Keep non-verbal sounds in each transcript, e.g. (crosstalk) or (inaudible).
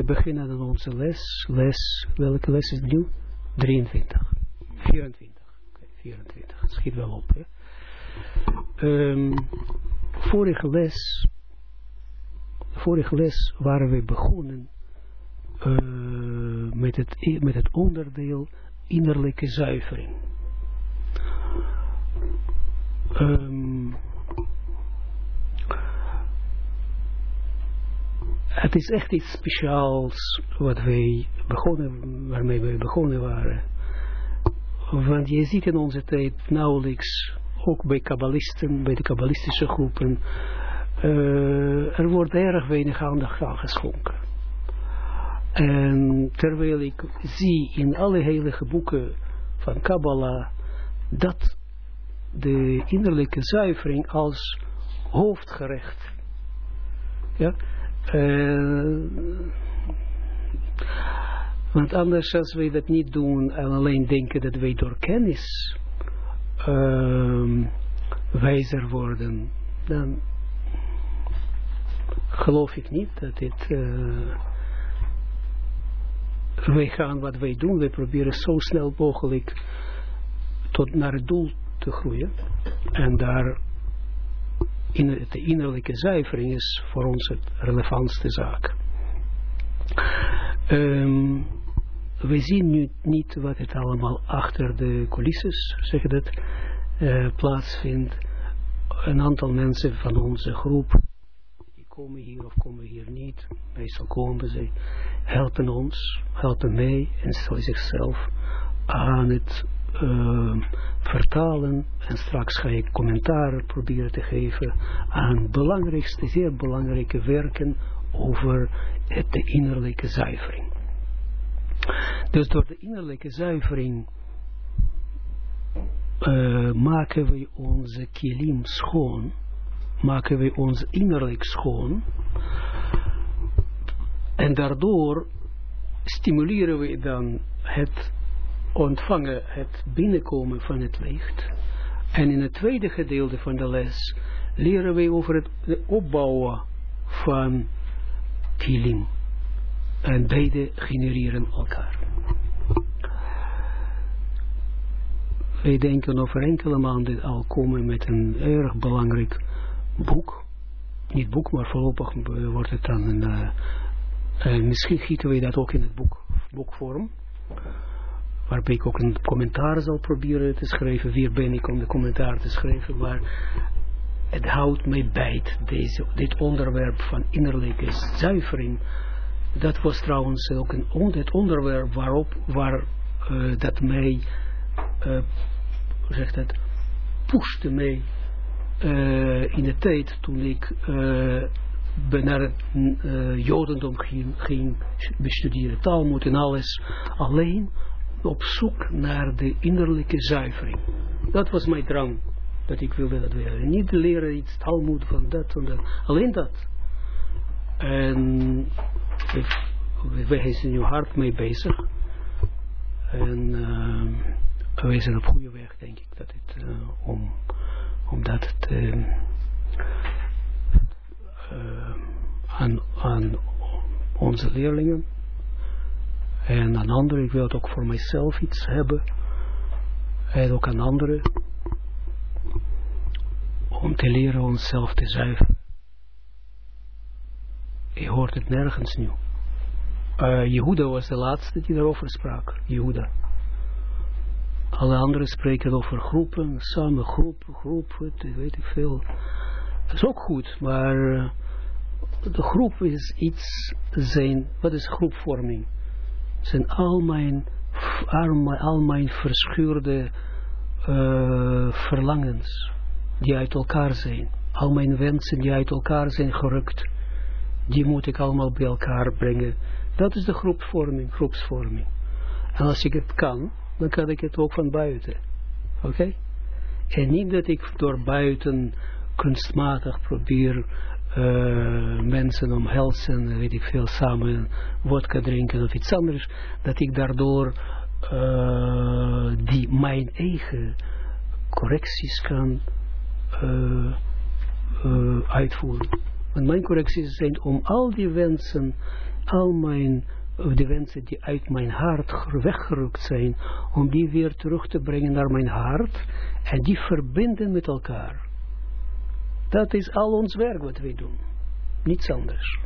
we beginnen aan onze les. Les, welke les is het nu? 23. 24. Oké, 24. Het schiet wel op. Hè? Ehm, vorige les, vorige les waren we begonnen uh, met, het, met het onderdeel innerlijke zuivering. Um, het is echt iets speciaals wat wij begonnen, waarmee wij begonnen waren. Want je ziet in onze tijd nauwelijks, ook bij kabbalisten, bij de kabbalistische groepen, uh, er wordt erg weinig aandacht aan geschonken. En terwijl ik zie in alle heilige boeken van Kabbalah dat de innerlijke zuivering als hoofdgerecht ja, uh, want anders als wij dat niet doen en alleen denken dat wij door kennis uh, wijzer worden, dan geloof ik niet dat dit... Uh, wij gaan wat wij doen, wij proberen zo snel mogelijk tot naar het doel te groeien. En daar de innerlijke zuivering is voor ons het relevantste zaak. Um, we zien nu niet wat het allemaal achter de coulisses, zeg dat, uh, plaatsvindt. Een aantal mensen van onze groep, die komen hier of komen hier niet, meestal komen ze, helpen ons, helpen mij en zichzelf aan het uh, vertalen en straks ga ik commentaar proberen te geven aan belangrijkste, zeer belangrijke werken over het, de innerlijke zuivering. Dus door de innerlijke zuivering uh, maken we onze kilim schoon, maken we ons innerlijk schoon en daardoor stimuleren we dan het ontvangen, het binnenkomen van het licht. En in het tweede gedeelte van de les leren we over het opbouwen van kilim. En beide genereren elkaar. Wij denken over enkele maanden al komen met een erg belangrijk boek. Niet boek, maar voorlopig wordt het dan een... Uh, uh, misschien gieten we dat ook in het boek, boekvorm waarbij ik ook een commentaar zal proberen te schrijven. Wie ben ik om de commentaar te schrijven, maar het houdt mij bij deze, dit onderwerp van innerlijke zuivering. Dat was trouwens ook een, het onderwerp waarop, waar uh, dat mij, uh, zegt dat, pushte mij uh, in de tijd toen ik naar het Jodendom ging, ging bestuderen, Talmud en alles, alleen op zoek naar de innerlijke zuivering. Dat was mijn drang, dat ik wilde dat leren. Niet leren iets Talmud van dat en dat, alleen dat. En wij zijn nu hard mee bezig. En uh, wij zijn op goede weg, denk ik, dat het, uh, om, om dat te, uh, aan, aan onze leerlingen en aan anderen, ik wil het ook voor mijzelf iets hebben. En ook aan anderen. Om te leren onszelf te zuiveren. Je hoort het nergens nu. Uh, Jehuda was de laatste die daarover sprak. Jehuda. Alle anderen spreken over groepen, samen groepen, groepen, weet ik veel. Dat is ook goed, maar uh, de groep is iets zijn, wat is groepvorming? Zijn al mijn, al mijn verschuurde uh, verlangens die uit elkaar zijn. Al mijn wensen die uit elkaar zijn gerukt. Die moet ik allemaal bij elkaar brengen. Dat is de groepsvorming, groepsvorming. En als ik het kan, dan kan ik het ook van buiten. Oké? En niet dat ik door buiten kunstmatig probeer uh, mensen omhelzen, weet ik veel, samen vodka drinken of iets anders, dat ik daardoor uh, die mijn eigen correcties kan uh, uitvoeren. Want mijn correcties zijn om al die wensen al mijn, de wensen die uit mijn hart weggerukt zijn, om die weer terug te brengen naar mijn hart en die verbinden met elkaar. Dat is al ons werk wat wij doen. Niets anders.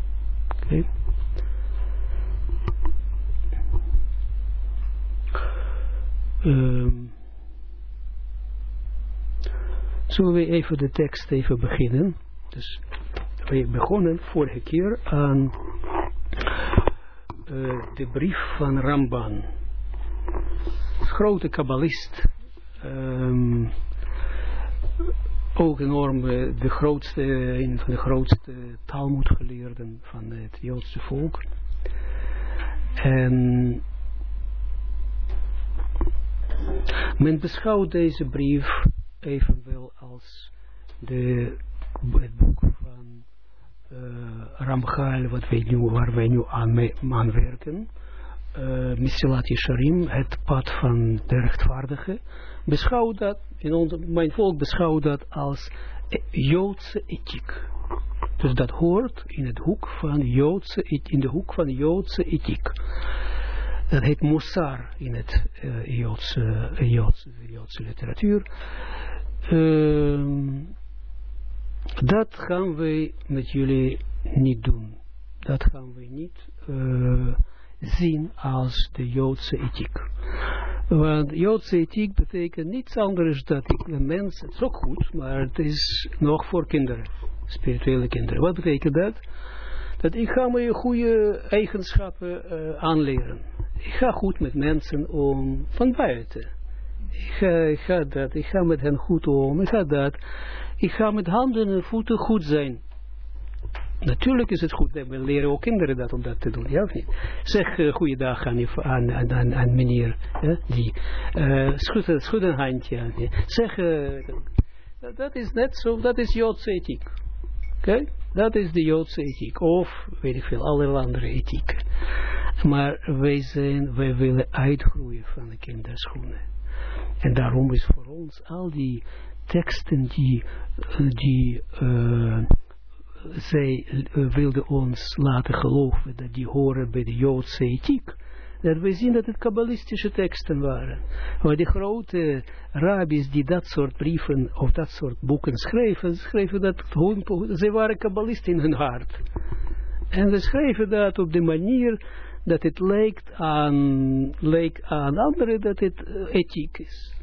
Um, zullen we even de tekst even beginnen. Dus we begonnen vorige keer aan uh, de brief van Ramban. Grote kabbalist. Um, ook enorm de grootste, een van de grootste taalmoedgeleerden van het Joodse volk. En men beschouwt deze brief evenwel als de, het boek van uh, Ramchal, wat wij nu, waar wij nu aan, werken. Uh, Misilat Yesharim, het pad van de rechtvaardige, beschouwt dat, in mijn volk beschouwt dat als Joodse ethiek. Dus dat hoort in het hoek van Joodse, in de hoek van Joodse ethiek. Dat heet Mossar in het uh, Joodse, Joodse, Joodse literatuur. Uh, dat gaan wij met jullie niet doen. Dat gaan we niet uh, zien als de Joodse ethiek. Want Joodse ethiek betekent niets anders dan ik een mens, het is ook goed, maar het is nog voor kinderen, spirituele kinderen. Wat betekent dat? Dat ik ga me goede eigenschappen uh, aanleren. Ik ga goed met mensen om van buiten. Ik ik ga dat, ik ga met hen goed om, ik ga dat. Ik ga met handen en voeten goed zijn. Natuurlijk is het goed, we leren ook kinderen dat om dat te doen, ja of niet? Zeg uh, goeiedag aan, aan, aan, aan meneer, hè, die, uh, schud, een handje aan die. Zeg, uh, dat is net zo, dat is Joodse ethiek. Oké? Dat is de Joodse ethiek, of weet ik veel, allerlei andere ethiek. Maar wij zijn, wij willen uitgroeien van de kinderschoenen. En daarom is voor ons al die teksten die, die zij uh, wilden ons laten geloven dat die horen bij de Joodse ethiek. Dat we zien dat het kabbalistische teksten waren. Maar die grote rabbis die dat soort brieven of dat soort boeken schreven, schreven dat gewoon, ze waren kabbalisten in hun hart. En ze schreven dat op de manier dat het lijkt aan, lijkt aan anderen dat het uh, ethiek is.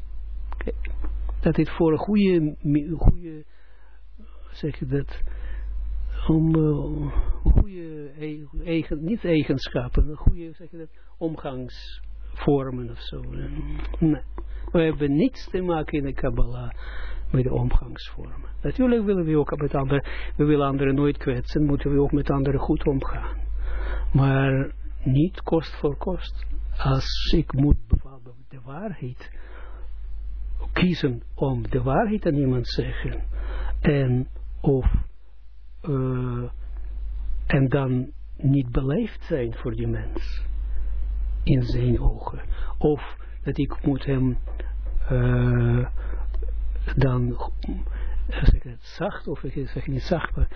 Dat het voor een goede, goede zeg je dat, om uh, goede, niet eigenschappen, goede, zeg omgangsvormen of zo. Nee. We hebben niets te maken in de Kabbalah met de omgangsvormen. Natuurlijk willen we ook met anderen, we willen anderen nooit kwetsen, moeten we ook met anderen goed omgaan. Maar niet kost voor kost. Als ik moet bijvoorbeeld de waarheid kiezen om de waarheid aan iemand te zeggen en of uh, en dan niet beleefd zijn voor die mens in zijn ogen of dat ik moet hem uh, dan zeg ik het zacht of ik zeg niet zacht maar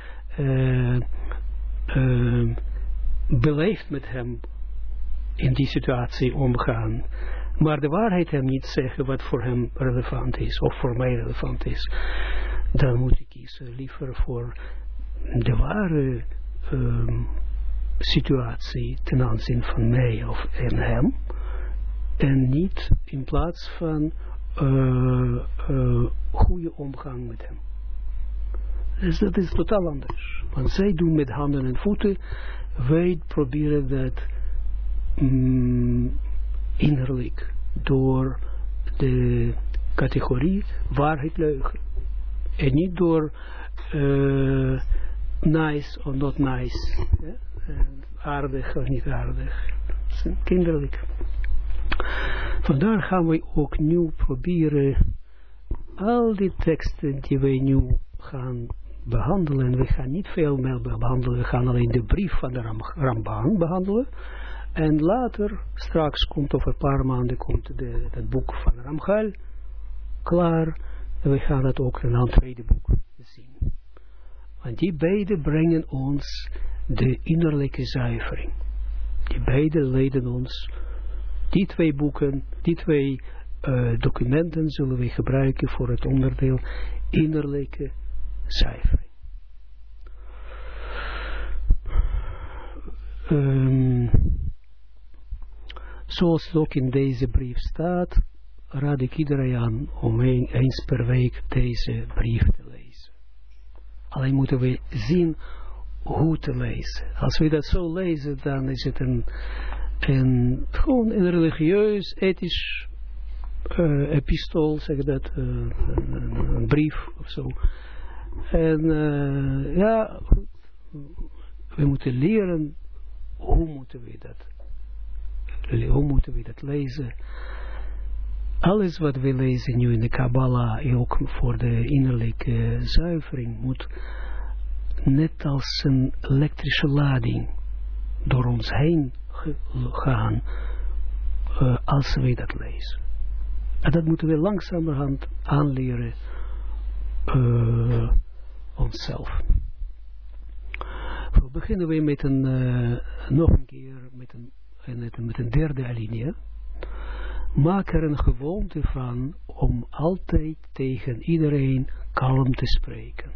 beleefd met hem in die situatie omgaan. Maar de waarheid hem niet zeggen wat voor hem relevant is, of voor mij relevant is. Dan moet ik kiezen liever voor de ware um, situatie ten aanzien van mij of en hem. En niet in plaats van uh, uh, goede omgang met hem. Dus dat is totaal anders. Want zij doen met handen en voeten wij proberen dat mm, innerlijk door de categorie waarheid leugen. En niet door uh, nice of not nice. Aardig of niet aardig. kinderlijk. Vandaar gaan we ook nu proberen al die teksten die wij nu gaan behandelen. We gaan niet veel meer behandelen. We gaan alleen de brief van de Ram Ramban behandelen. En later, straks komt over een paar maanden, komt de, het boek van Ramchal klaar. En we gaan dat ook in een tweede boek. Die beide brengen ons de innerlijke zuivering. Die beide leiden ons, die twee boeken, die twee uh, documenten zullen we gebruiken voor het onderdeel innerlijke cijfering. Um, zoals het ook in deze brief staat, raad ik iedereen aan om een, eens per week deze brief te lezen. Alleen moeten we zien hoe te lezen. Als we dat zo lezen, dan is het een, een gewoon een religieus, ethisch uh, epistool, zeg dat, uh, een, een, brief of zo. En uh, ja, we moeten leren hoe moeten we dat, hoe moeten we dat lezen. Alles wat we lezen nu in de Kabbalah, ook voor de innerlijke zuivering, moet net als een elektrische lading door ons heen gaan uh, als we dat lezen. En dat moeten we langzamerhand aanleren uh, onszelf. We beginnen we met een, uh, nog een keer met een, met een derde alinea. Maak er een gewoonte van om altijd tegen iedereen kalm te spreken.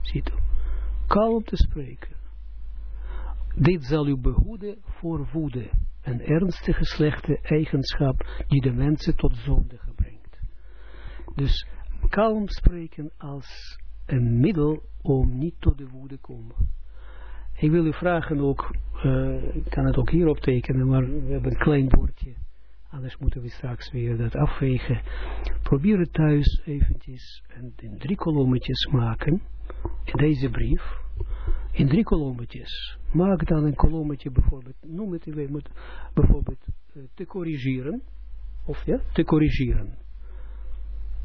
Ziet u? Kalm te spreken. Dit zal u behoeden voor woede, een ernstige slechte eigenschap die de mensen tot zonde brengt. Dus kalm spreken als een middel om niet tot de woede te komen. Ik wil u vragen ook, uh, ik kan het ook hierop tekenen, maar we hebben een klein bordje. Anders moeten we straks weer dat afwegen. Probeer het thuis eventjes in drie kolommetjes maken. In deze brief. In drie kolommetjes. Maak dan een kolommetje bijvoorbeeld. Noem het even bijvoorbeeld uh, te corrigeren. Of ja, te corrigeren.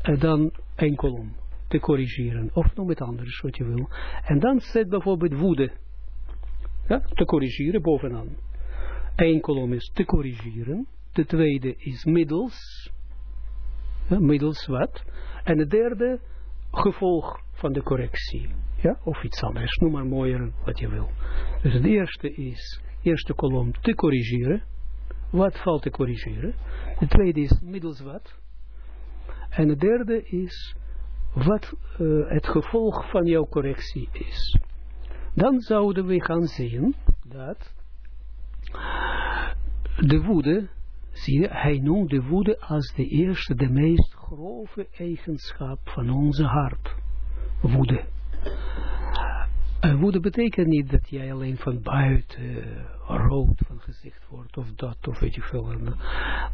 En dan een kolom. Te corrigeren. Of noem het anders wat je wil. En dan zet bijvoorbeeld woede. Ja, te corrigeren bovenaan. Eén kolom is te corrigeren. De tweede is middels. Middels wat. En de derde gevolg van de correctie. Ja, of iets anders. Noem maar mooier wat je wil. Dus het eerste is, eerste kolom te corrigeren. Wat valt te corrigeren? De tweede is middels wat. En de derde is wat uh, het gevolg van jouw correctie is. Dan zouden we gaan zien dat de woede Zie je, hij noemt de woede als de eerste, de meest grove eigenschap van onze hart. Woede. En woede betekent niet dat jij alleen van buiten rood van gezicht wordt, of dat, of weet je veel.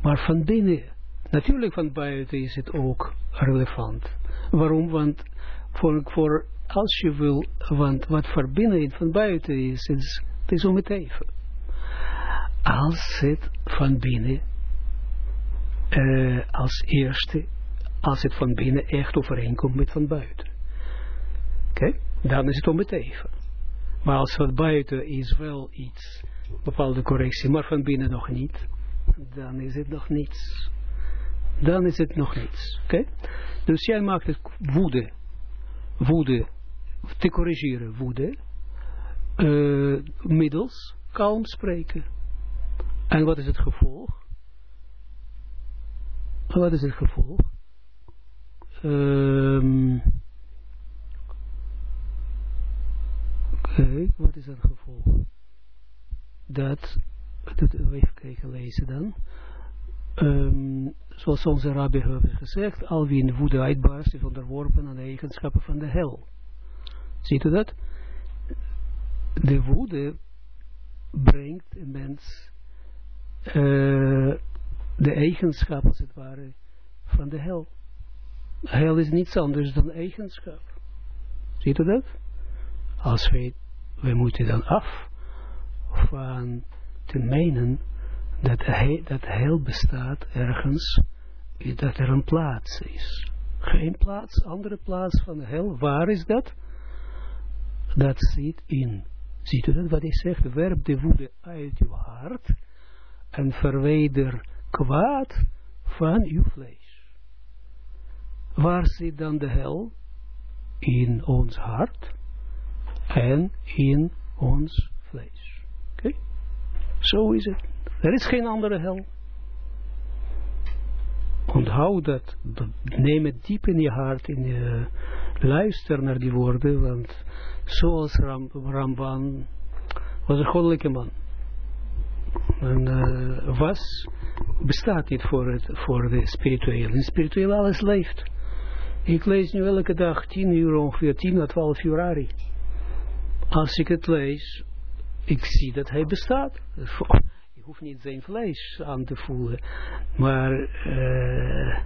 Maar van binnen, natuurlijk van buiten is het ook relevant. Waarom? Want voor, voor als je wil, want wat voor binnen van buiten is, is het is om het even. Als het van binnen uh, als eerste, als het van binnen echt overeenkomt met van buiten. Oké, dan is het om het even. Maar als van buiten is wel iets, bepaalde correctie, maar van binnen nog niet, dan is het nog niets. Dan is het nog niets. Oké? Dus jij maakt het woede, woede, te corrigeren, woede, uh, middels kalm spreken. En wat is het gevolg? Wat is het gevolg? Um, wat is het gevolg? Dat, dat even kijken, lezen dan. Um, zoals onze rabbi heeft gezegd, al wie in woede uitbarst is onderworpen aan de eigenschappen van de hel. Ziet u dat? De woede brengt een mens uh, de eigenschap, als het ware, van de hel. Hel is niets anders dan eigenschap. Ziet u dat? Als wij, wij moeten dan af van te menen dat, he, dat hel bestaat ergens, dat er een plaats is. Geen plaats, andere plaats van de hel. Waar is dat? Dat zit in. Ziet u dat wat hij zegt? Werp de woede uit uw hart en verwijder kwaad van uw vlees. Waar zit dan de hel? In ons hart en in ons vlees. Oké? Zo is het. Er is geen andere hel. Onthoud dat, neem het diep in je hart, in je, luister naar die woorden, want zoals Ram, Ramban was een goddelijke man. En uh, was, bestaat niet voor, het, voor de spirituele. In spiritueel alles leeft. Ik lees nu elke dag 10 uur ongeveer, 10 à 12 uur. Als ik het lees, ik zie dat hij bestaat. (laughs) Je hoeft niet zijn vlees aan te voelen. Maar uh,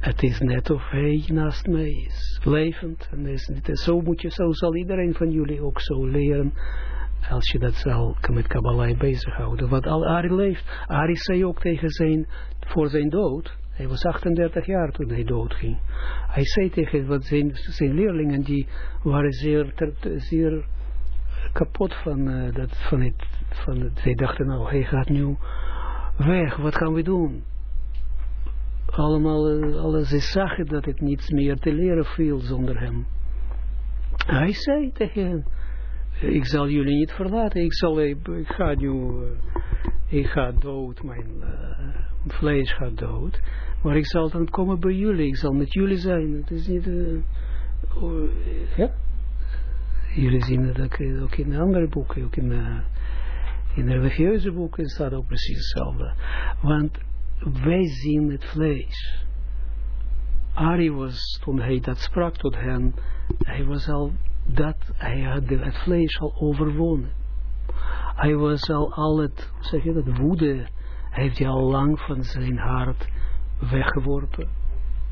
het is net of hij naast mij is. Levend. En is, zo, moet je, zo zal iedereen van jullie ook zo leren. Als je dat zal met Kabbalah bezighouden. Wat al Ari leeft. Ari zei ook tegen zijn, voor zijn dood. Hij was 38 jaar toen hij doodging. Hij zei tegen wat zijn, zijn leerlingen, die waren zeer, zeer kapot van, uh, dat, van, het, van dachten, nou, hij gaat nu weg, wat gaan we doen? Allemaal, uh, alles, ze zagen dat het niets meer te leren viel zonder hem. Hij zei tegen ik zal jullie niet verlaten, ik, zal, ik, ik ga nu, uh, ik ga dood, mijn vlees gaat dood, maar ik zal dan komen bij jullie, ik zal met jullie zijn, het is niet, ja, jullie zien dat ook in andere boeken, ook in, uh, in religieuze boeken staat ook precies hetzelfde. Want wij zien het vlees. Ari was, toen hij dat sprak tot hen, hij was al, dat, hij het vlees al overwonnen. Hij was al al het, zeg je dat, woede, heeft hij al lang van zijn hart weggeworpen.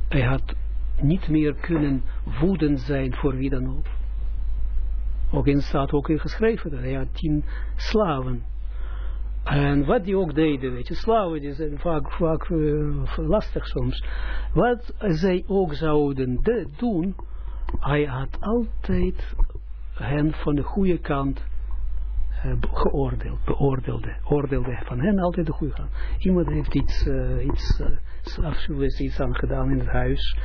Hij had niet meer kunnen woedend zijn voor wie dan ook. Ook in staat ook in geschreven dat hij had tien slaven. En wat die ook deden, weet je, slaven die zijn vaak, vaak uh, lastig soms. Wat zij ook zouden doen, hij had altijd hen van de goede kant uh, geoordeeld, beoordeelde, oordeelde van hen altijd de goede kant. Iemand heeft iets, uh, iets afschuwelijks iets aan gedaan in het huis,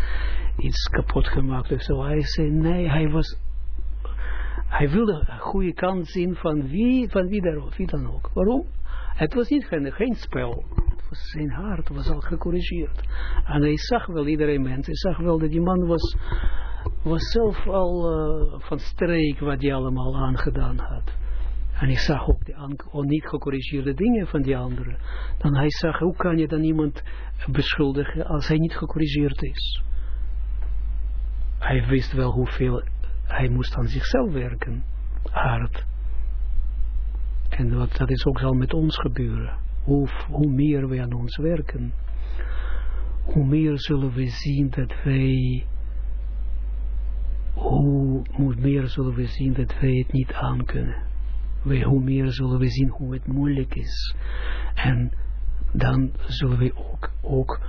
iets kapot gemaakt of zo. Hij zei, nee, hij was hij wilde een goede kant zien van wie, van wie, daar, wie dan ook. Waarom? Het was niet geen, geen spel. Was zijn hart was al gecorrigeerd. En hij zag wel, iedereen mens, hij zag wel dat die man was, was zelf al uh, van streek wat hij allemaal aangedaan had. En ik zag ook de niet gecorrigeerde dingen van die anderen. Dan hij zag, hoe kan je dan iemand beschuldigen als hij niet gecorrigeerd is? Hij wist wel hoeveel hij moest aan zichzelf werken, hard. En wat, dat is ook zal met ons gebeuren. Hoe, hoe meer wij aan ons werken, hoe meer zullen we zien dat wij, hoe, meer zullen we zien dat wij het niet aankunnen. Hoe meer zullen we zien hoe het moeilijk is. En dan zullen we ook, ook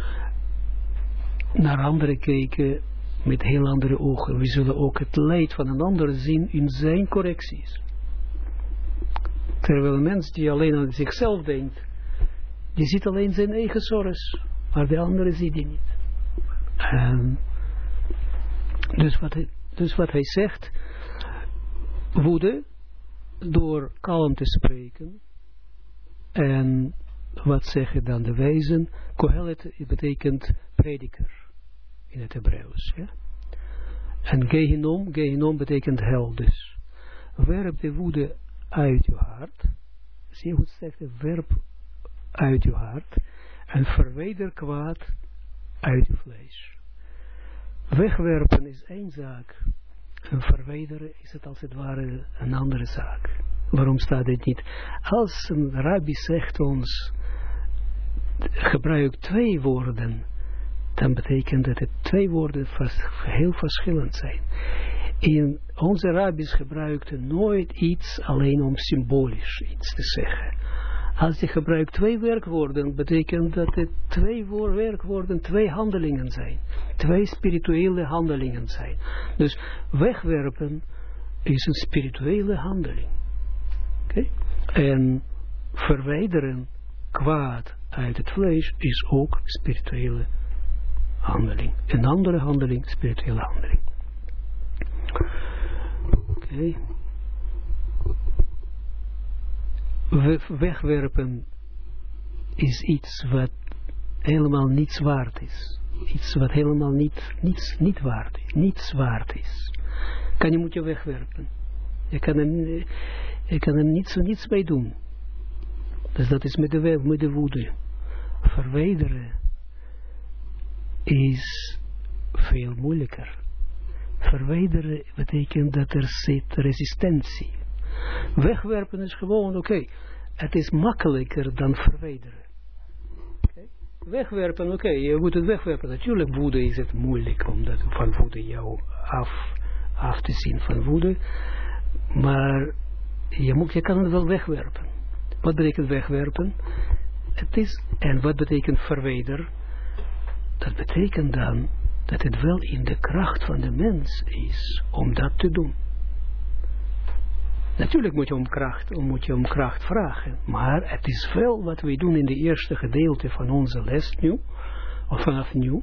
naar anderen kijken met heel andere ogen. We zullen ook het leid van een ander zien in zijn correcties. Terwijl een mens die alleen aan zichzelf denkt, die ziet alleen zijn eigen zorgen, maar de andere ziet die niet. Um, dus, wat dus wat hij zegt, woede, door kalm te spreken, en wat zeggen dan de wijzen, Kohelet betekent prediker in het Hebreeuws. Ja? En Gehinom, Gehinom betekent hel dus. Werp de woede uit je hart. Zie je hoe het zegt? Werp uit je hart. En verwijder kwaad uit je vlees. Wegwerpen is één zaak. En verwijderen is het als het ware een andere zaak. Waarom staat dit niet? Als een rabbi zegt ons, gebruik twee woorden dan betekent dat het twee woorden heel verschillend zijn. In onze rabbis gebruikten nooit iets alleen om symbolisch iets te zeggen. Als je gebruikt twee werkwoorden, betekent dat het twee werkwoorden twee handelingen zijn. Twee spirituele handelingen zijn. Dus wegwerpen is een spirituele handeling. En verwijderen kwaad uit het vlees is ook spirituele handeling. Een andere handeling, spirituele handeling. Oké. Wegwerpen is iets wat helemaal niets waard is. Iets wat helemaal niet, niets, niet waard is. Niets waard is. Kan je moet je wegwerpen. Je kan er, je kan er niets, niets mee doen. Dus dat is met de, met de woede. Verwijderen is veel moeilijker. Verwijderen betekent dat er zit resistentie. Wegwerpen is gewoon, oké, het is makkelijker dan verwijderen. Wegwerpen, oké, je moet het wegwerpen. Natuurlijk, woede is het moeilijk om dat van woede jou af, af te zien van woede. Maar je, moet, je kan het wel wegwerpen. Wat betekent wegwerpen? Het is, en wat betekent verwijderen? Dat betekent dan dat het wel in de kracht van de mens is om dat te doen. Natuurlijk moet je om kracht, moet je om kracht vragen, maar het is wel wat we doen in de eerste gedeelte van onze les nu, of vanaf nu,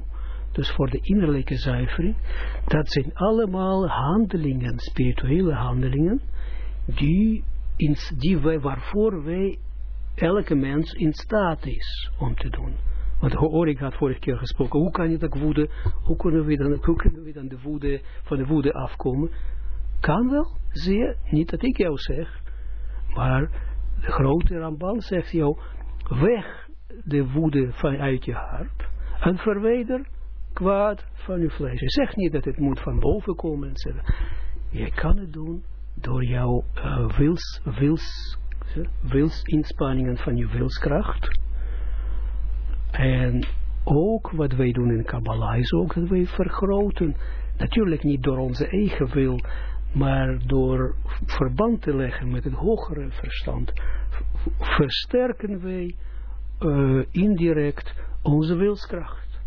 dus voor de innerlijke zuivering, dat zijn allemaal handelingen, spirituele handelingen, die, in, die wij, waarvoor wij, elke mens in staat is om te doen. Want Orik had vorige keer gesproken, hoe kan je dat woede, hoe kunnen we dan, hoe kunnen we dan de woede, van de woede afkomen? Kan wel, zie je, niet dat ik jou zeg, maar de grote Ramban zegt jou, weg de woede vanuit je hart en verwijder kwaad van je vlees. Je zegt niet dat het moet van boven komen, etc. Je kan het doen door jouw uh, wils, wils, wilsinspanningen van je wilskracht en ook wat wij doen in Kabbalah is ook dat wij vergroten. Natuurlijk niet door onze eigen wil, maar door verband te leggen met het hogere verstand, versterken wij uh, indirect onze wilskracht.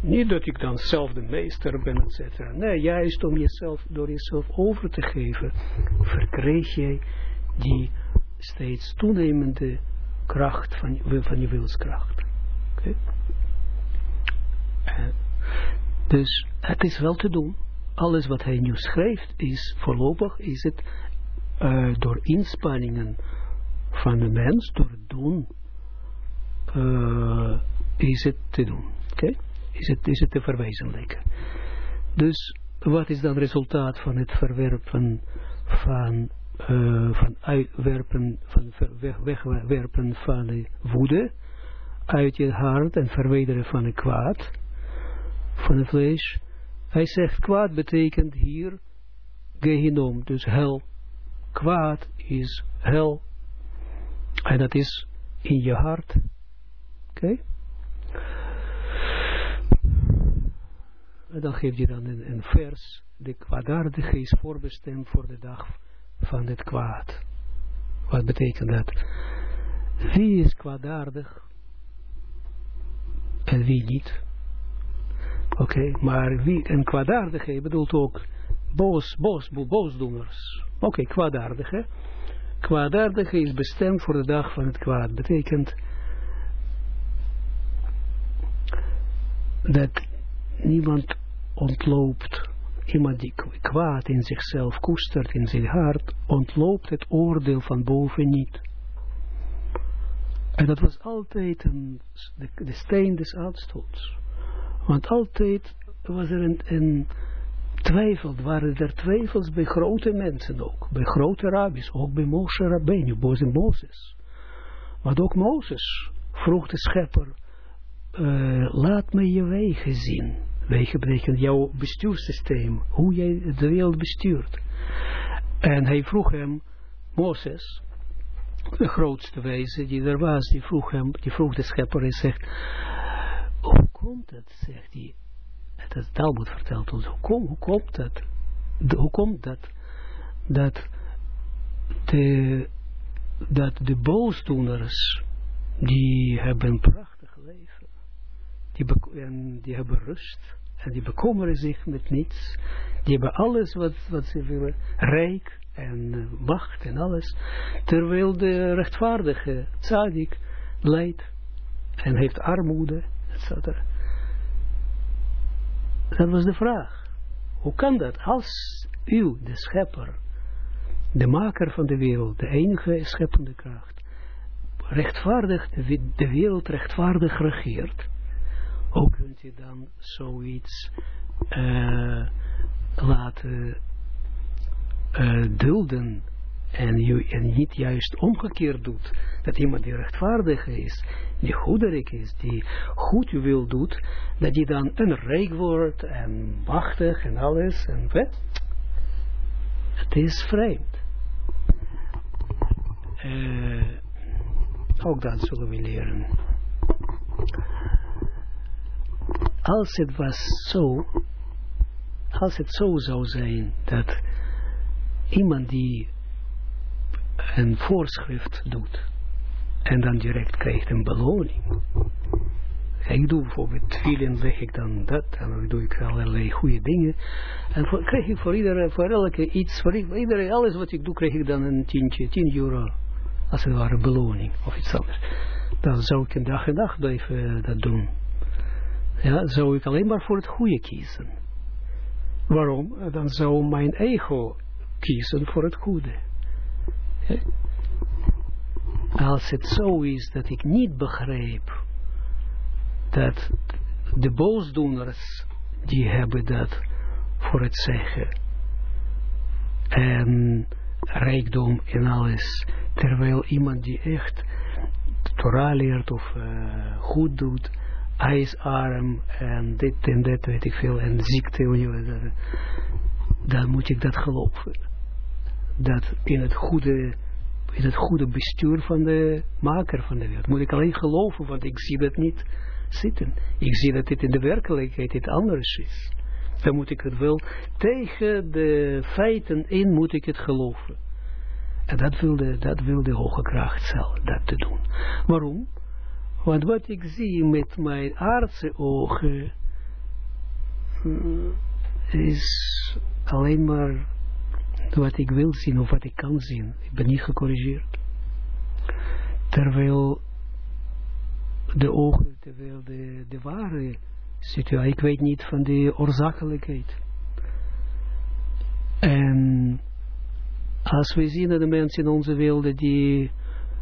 Niet dat ik dan zelf de meester ben, et cetera. Nee, juist om jezelf, door jezelf over te geven, verkreeg jij die steeds toenemende kracht van, van je wilskracht. Okay. dus het is wel te doen. Alles wat hij nu schrijft is voorlopig is het uh, door inspanningen van de mens, door het doen, uh, is het te doen. Oké? Is, het, is het te verwezenlijken. Dus wat is dan het resultaat van het verwerpen van uh, van uitwerpen, van weg, wegwerpen van de woede uit je hart en verwijderen van het kwaad, van het vlees. Hij zegt kwaad betekent hier gehinom, dus hel. Kwaad is hel. En dat is in je hart. Oké? En dan geeft je dan een, een vers. De kwaadaardige is voorbestemd voor de dag van het kwaad. Wat betekent dat? Wie is kwaadaardig en wie niet? Oké, maar wie een kwaadaardige bedoelt ook boos, boos, boosdoeners. Oké, kwaadaardige. Kwaadaardige is bestemd voor de dag van het kwaad. Betekent dat niemand ontloopt iemand die kwaad in zichzelf koestert, in zijn hart, ontloopt het oordeel van boven niet. En dat was altijd een, de, de steen des aanstoots. Want altijd was er een, twijfel, waren er twijfels bij grote mensen ook, bij grote rabbis, ook bij Moshe Rabbeinu, bij Mozes. Want ook Mozes vroeg de schepper, uh, laat me je wegen zien. Wegen betekent jouw bestuursysteem, hoe jij de wereld bestuurt. En hij vroeg hem, Mozes, de grootste wijze die er was, die vroeg hem, die vroeg de schepper en zegt, komt het, zegt hij, het is Talmud vertelt ons, hoe, kom, hoe komt dat, hoe komt dat, dat de, dat de boosdoeners, die hebben een prachtig leven, die, en die hebben rust, en die bekommeren zich met niets. Die hebben alles wat, wat ze willen. Rijk en uh, macht en alles. Terwijl de rechtvaardige tzadik leidt en heeft armoede, etc. Dat was de vraag. Hoe kan dat als u, de schepper, de maker van de wereld, de enige scheppende kracht, rechtvaardig, de, wereld rechtvaardig regeert, hoe kunt je dan zoiets uh, laten uh, dulden en, je, en niet juist omgekeerd doet, dat iemand die rechtvaardig is, die goederik is, die goed wil doet, dat die dan een rijk wordt en machtig en alles, en wat? Het is vreemd. Uh, ook dat zullen we leren. Als het was zo, als het zo zou zijn, dat iemand die een voorschrift doet en dan direct krijgt een beloning. Ik doe bijvoorbeeld vielen, leg ik dan dat, en dan doe ik allerlei goede dingen. En voor, krijg ik voor iedereen, voor elke iets, voor iedereen, alles wat ik doe, krijg ik dan een tientje, 10 euro, als het ware beloning, of iets anders. Dan zou ik een dag en dag blijven dat doen. Ja, zou ik alleen maar voor het goede kiezen. Waarom? Dan zou mijn ego kiezen voor het goede. Als het zo is dat ik niet begrijp dat de boosdoeners, die hebben dat voor het zeggen. En rijkdom en alles. Terwijl iemand die echt Torah leert of uh, goed doet, hij is arm en dit en dat weet ik veel en ziekte, dan moet ik dat geloven dat in het goede, in het goede bestuur van de maker van de wereld. Moet ik alleen geloven, want ik zie dat niet zitten. Ik zie dat dit in de werkelijkheid iets anders is. Dan moet ik het wel tegen de feiten in moet ik het geloven. En dat wil de, dat wil de hoge kracht zelf, dat te doen. Waarom? Want wat ik zie met mijn aardse ogen mm, is alleen maar wat ik wil zien of wat ik kan zien. Ik ben niet gecorrigeerd. Terwijl de ogen, terwijl de, de ware situatie, ik weet niet van de oorzakelijkheid. En als we zien dat de mensen in onze wereld die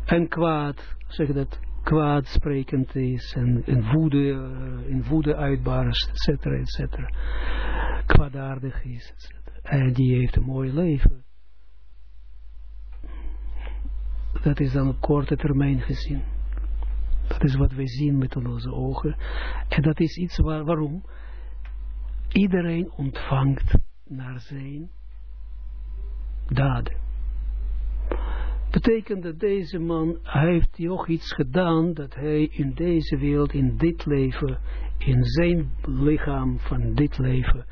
een kwaad, zeg dat, kwaadsprekend is en in woede, uh, in woede uitbarst, et cetera, et cetera, kwaadaardig is, et cetera. En die heeft een mooi leven. Dat is dan op korte termijn gezien. Dat is wat wij zien met onze ogen. En dat is iets waar, waarom iedereen ontvangt naar zijn daden. Betekent dat deze man heeft nog iets gedaan dat hij in deze wereld, in dit leven, in zijn lichaam van dit leven,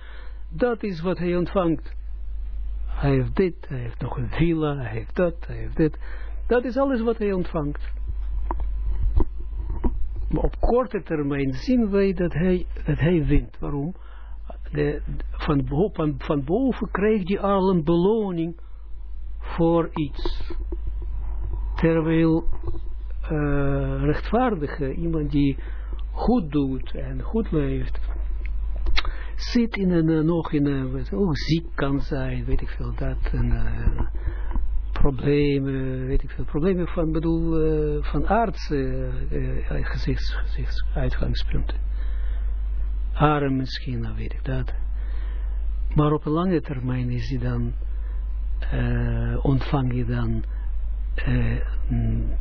dat is wat hij ontvangt. Hij heeft dit, hij heeft nog een villa, hij heeft dat, hij heeft dit. Dat is alles wat hij ontvangt. Maar op korte termijn zien wij dat hij, dat hij wint. Waarom? Van, van boven krijgt hij al een beloning voor iets. Terwijl uh, rechtvaardige, iemand die goed doet en goed leeft, zit in een, uh, nog in een, oh, ziek kan zijn, weet ik veel, dat, en, problemen, weet ik veel, problemen van, bedoel, van aardse gezichts, gezichtsuitgangspunten. Arm misschien, nou weet ik dat. Maar op een lange termijn is hij dan, ontvang je dan mm,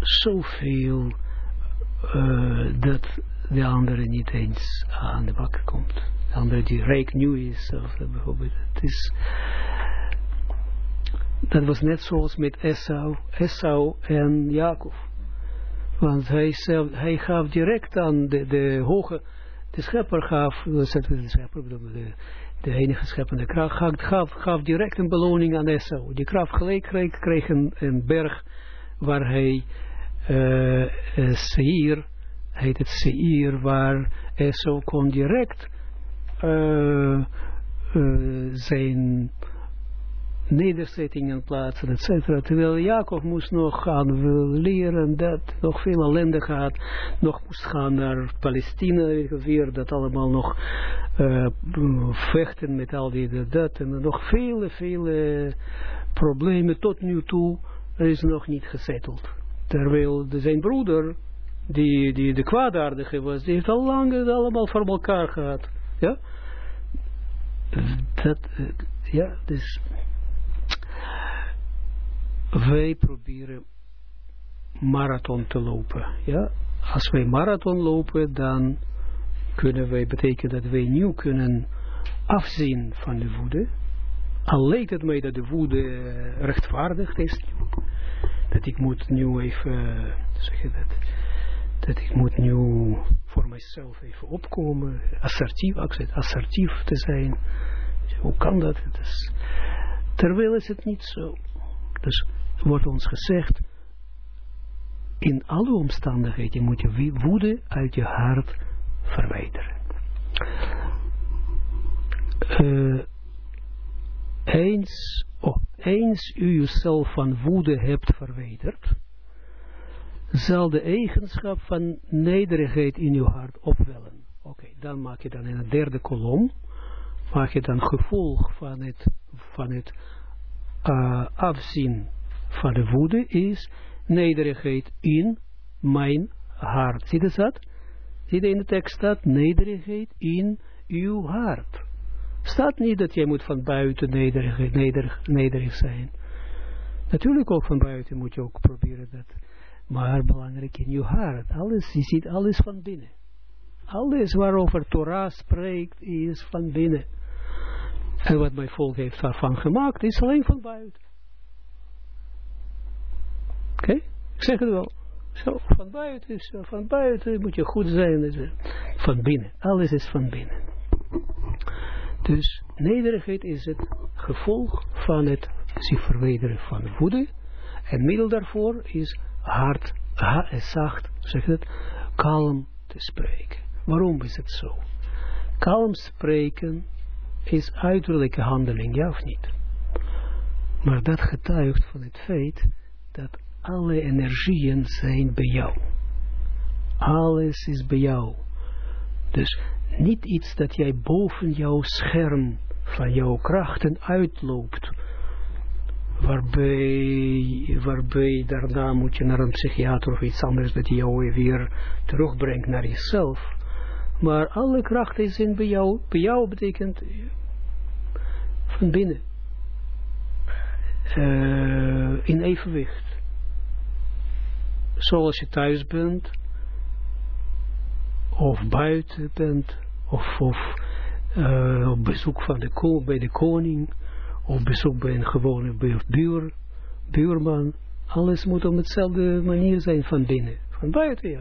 zoveel dat de andere niet eens aan de bak komt. De andere die rijk nieuw is, of uh, bijvoorbeeld. Het is, dat was net zoals met Esau, Esau en Jacob. Want hij, zelf, hij gaf direct aan de, de hoge, de schepper gaf, de schepper, de, de enige scheppende kracht, gaf, gaf, direct een beloning aan Esau. Die kracht gelijk kreeg, kreeg een, een berg waar hij uh, Seir, heet het Seir, waar Esau kon direct uh, zijn nederzettingen plaatsen, et cetera. Terwijl Jacob moest nog gaan leren dat, nog veel ellende gehad, nog moest gaan naar Palestina, weer, dat allemaal nog uh, vechten met al die dat, en nog vele, vele problemen tot nu toe is nog niet gezetteld. Terwijl zijn broeder, die, die de kwaadaardige was, die heeft al lang het allemaal voor elkaar gehad. Ja? Dat, uh, ja, dus wij proberen marathon te lopen. Ja? Als wij marathon lopen, dan kunnen wij, betekent dat wij nieuw kunnen afzien van de woede. Al lijkt het mij dat de woede uh, rechtvaardig is. Dat ik moet nu even, zeg je dat, dat ik moet nu voor mijzelf even opkomen, assertief, assertief te zijn. Hoe kan dat? Is, terwijl is het niet zo. Dus wordt ons gezegd, in alle omstandigheden moet je woede uit je hart verwijderen. Uh, eens, oh, eens u jezelf van woede hebt verwijderd, zal de eigenschap van nederigheid in uw hart opwellen. Oké, dan maak je dan in een derde kolom, maak je dan gevolg van het, van het uh, afzien van de woede is nederigheid in mijn hart. Zie je dat? Zie je in de tekst staat nederigheid in uw hart. Staat niet dat jij moet van buiten nederig, nederig, zijn. Natuurlijk ook van buiten moet je ook proberen dat. Maar belangrijk in je hart. Alles, je ziet alles van binnen. Alles waarover Torah spreekt is van binnen. En wat mijn volk heeft daarvan gemaakt is alleen van buiten. Ik zeg het wel. Zo, van buiten, is, van buiten moet je goed zijn. Van binnen. Alles is van binnen. Dus nederigheid is het gevolg van het zich verwijderen van woede. En middel daarvoor is hard, hard zacht, zeg het, kalm te spreken. Waarom is het zo? Kalm spreken is uiterlijke handeling, ja of niet? Maar dat getuigt van het feit dat alle energieën zijn bij jou. Alles is bij jou. Dus niet iets dat jij boven jouw scherm van jouw krachten uitloopt. Waarbij, waarbij daarna moet je naar een psychiater of iets anders dat jou weer terugbrengt naar jezelf. Maar alle krachten zijn bij jou. Bij jou betekent van binnen. Uh, in evenwicht zoals je thuis bent, of buiten bent, of, of uh, op bezoek van de bij de koning, of bezoek bij een gewone buur, buurman, alles moet op hetzelfde manier zijn van binnen. Van buiten, ja,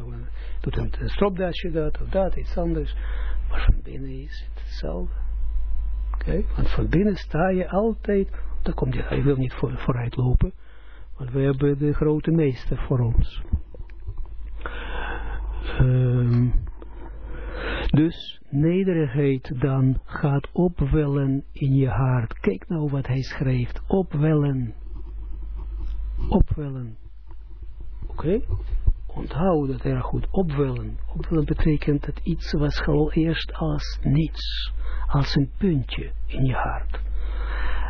doet een, een stropdasje dat of dat, iets anders, maar van binnen is het hetzelfde. Okay? want van binnen sta je altijd, daar komt je, je wil niet voor, vooruit lopen, want we hebben de grote meester voor ons. Um, dus nederigheid dan gaat opwellen in je hart. Kijk nou wat hij schrijft. Opwellen. Opwellen. Oké? Okay? Onthoud dat erg goed. Opwellen. Opwellen betekent dat iets was gewoon eerst als niets. Als een puntje in je hart.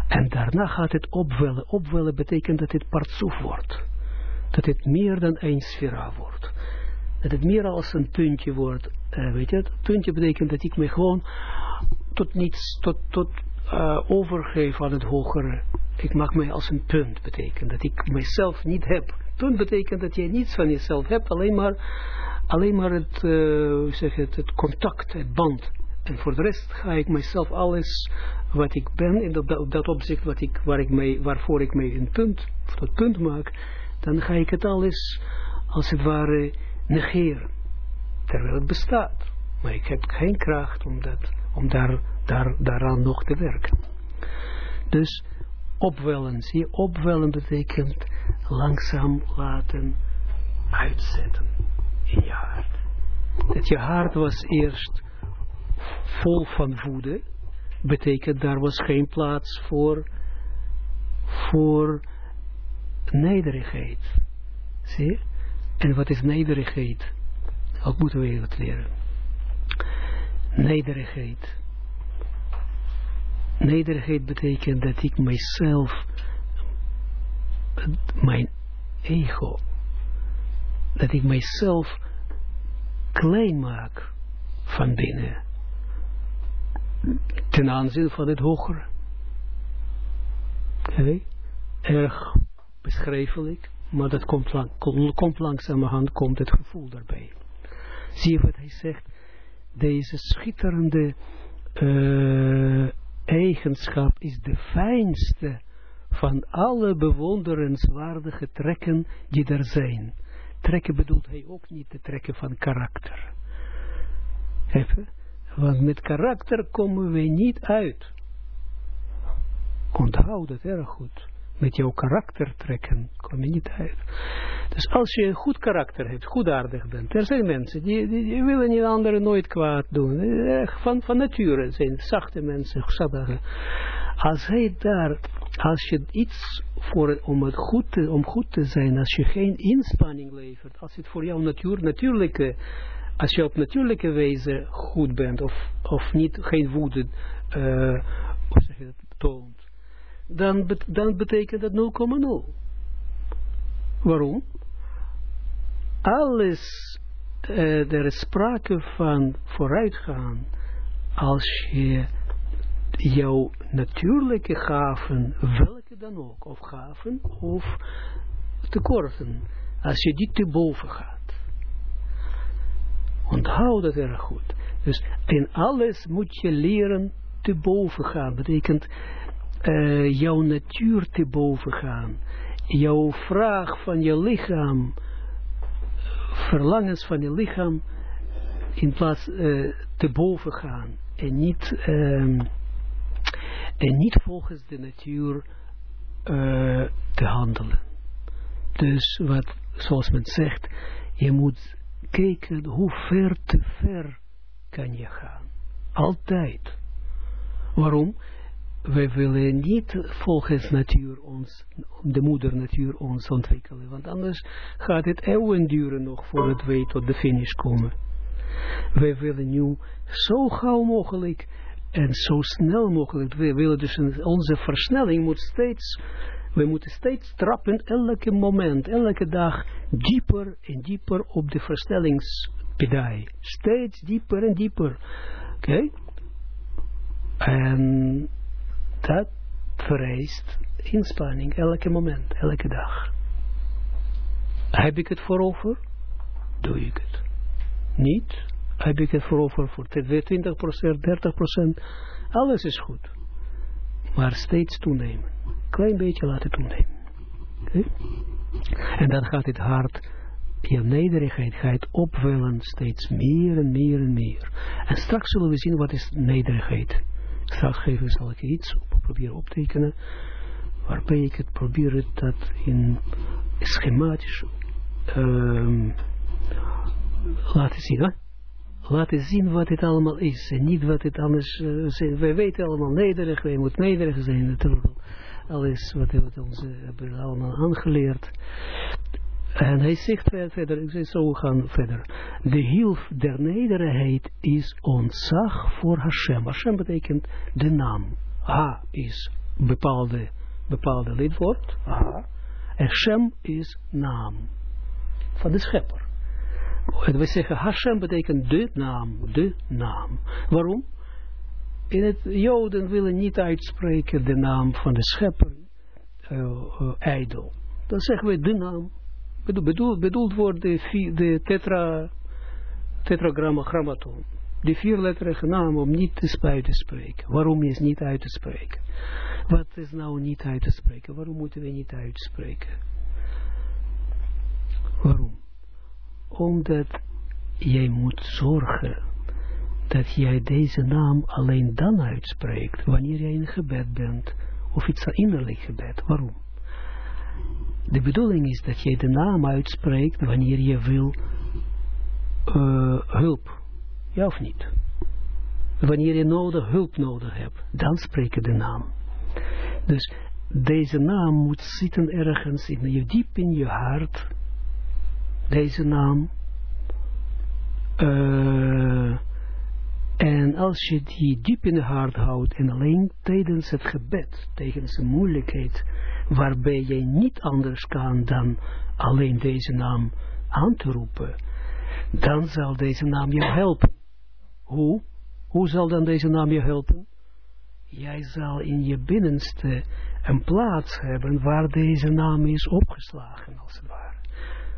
En daarna gaat het opwellen. Opwellen betekent dat het partsoef wordt. Dat het meer dan één sfera wordt. Dat het meer als een puntje wordt. Uh, weet je? Puntje betekent dat ik me gewoon tot niets, tot, tot uh, overgeef aan het hogere. Ik maak mij als een punt betekent. Dat ik mezelf niet heb. Punt betekent dat je niets van jezelf hebt. Alleen maar, alleen maar het, uh, zeg het, het contact, het band. En voor de rest ga ik mezelf alles wat ik ben, en op dat, op dat opzicht wat ik, waar ik mee, waarvoor ik mij een punt, of dat punt maak, dan ga ik het alles als het ware negeren. Terwijl het bestaat. Maar ik heb geen kracht om, dat, om daar, daar, daaraan nog te werken. Dus opwellen, zie je, opwellen betekent langzaam laten uitzetten in je hart. Dat je hart was eerst vol van woede, betekent daar was geen plaats voor voor nederigheid. Zie En wat is nederigheid? Ook moeten we het leren. Nederigheid. Nederigheid betekent dat ik mijzelf, mijn ego, dat ik mijzelf klein maak van binnen. Ten aanzien van het hogere. Oké? Erg beschrijfelijk, maar dat komt, lang, komt langzamerhand, komt het gevoel daarbij. Zie je wat hij zegt? Deze schitterende uh, eigenschap is de fijnste van alle bewonderenswaardige trekken die er zijn. Trekken bedoelt hij ook niet de trekken van karakter. Even? Want met karakter komen we niet uit. Onthoud het erg goed. Met jouw karakter trekken kom je niet uit. Dus als je een goed karakter hebt, goedaardig bent. Er zijn mensen die, die, willen niet anderen nooit kwaad doen. Van, van nature zijn zachte mensen, zachte. Als hij daar, als je iets voor, om, het goed te, om goed te zijn, als je geen inspanning levert, als het voor jou natuur, natuurlijke, als je op natuurlijke wijze goed bent, of, of niet, geen woede, dat, toont, dan, dan betekent dat 0,0. Waarom? Alles, uh, er is sprake van vooruitgaan als je jouw natuurlijke gaven, welke dan ook, of gaven of tekorten, als je die te boven gaat. Onthoud dat erg goed. Dus in alles moet je leren te boven gaan. Betekent uh, jouw natuur te boven gaan. Jouw vraag van je lichaam, verlangens van je lichaam, in plaats uh, te boven gaan. En niet, uh, en niet volgens de natuur uh, te handelen. Dus wat, zoals men zegt, je moet kijken hoe ver te ver kan je gaan. Altijd. Waarom? wij willen niet volgens natuur ons, de moeder natuur ons ontwikkelen. Want anders gaat het eeuwen duren nog voordat wij tot de finish komen. Wij willen nu zo gauw mogelijk en zo snel mogelijk. Wij willen dus onze versnelling moet steeds, we moeten steeds trappen elke moment, elke dag dieper en dieper op de versnellingspedaal. Steeds dieper en dieper. Oké? En dat vereist inspanning elke moment, elke dag. Heb ik het voorover? Doe ik het. Niet? Heb ik het voorover voor 20%, 30%? Alles is goed. Maar steeds toenemen. Klein beetje laten toenemen. En dan gaat het hart, je nederigheid gaat opwellen steeds meer en meer en meer. En straks zullen we zien wat is nederigheid. Straks geven zal ik iets op proberen optekenen, waarbij ik het probeer dat in schematisch um, laten zien, hè? laten zien wat het allemaal is en niet wat het anders uh, is. Wij weten allemaal nederig, wij moeten nederig zijn natuurlijk. Alles wat we ons uh, hebben allemaal aangeleerd. En hij zegt verder, ik zo gaan verder. De hilf der nederigheid is ontzag voor Hashem. Hashem betekent de naam. Ha is bepaalde, bepaalde lidwoord. Ha. En Shem is naam. Van de schepper. En we zeggen Hashem betekent de naam. De naam. Waarom? In het Joden willen niet uitspreken de naam van de schepper. Uh, ijdel. Dan zeggen we de naam. Bedoeld, bedoeld wordt de, de tetra, tetragrammaton die vierletterige naam om niet te uit te spreken. Waarom is niet uit te spreken? Wat is nou niet uit te spreken? Waarom moeten we niet uitspreken? Waarom? Omdat jij moet zorgen dat jij deze naam alleen dan uitspreekt wanneer jij in gebed bent of iets innerlijk gebed. Waarom? De bedoeling is dat jij de naam uitspreekt wanneer je wil uh, hulp ja of niet? Wanneer je nodig, hulp nodig hebt, dan spreek je de naam. Dus deze naam moet zitten ergens in je diep in je hart. Deze naam. En als je die diep in je hart houdt en alleen tijdens het gebed, tijdens een moeilijkheid, waarbij je niet anders kan dan alleen deze naam aan te roepen, dan zal deze naam je helpen. Hoe? Hoe zal dan deze naam je helpen? Jij zal in je binnenste een plaats hebben waar deze naam is opgeslagen, als het ware.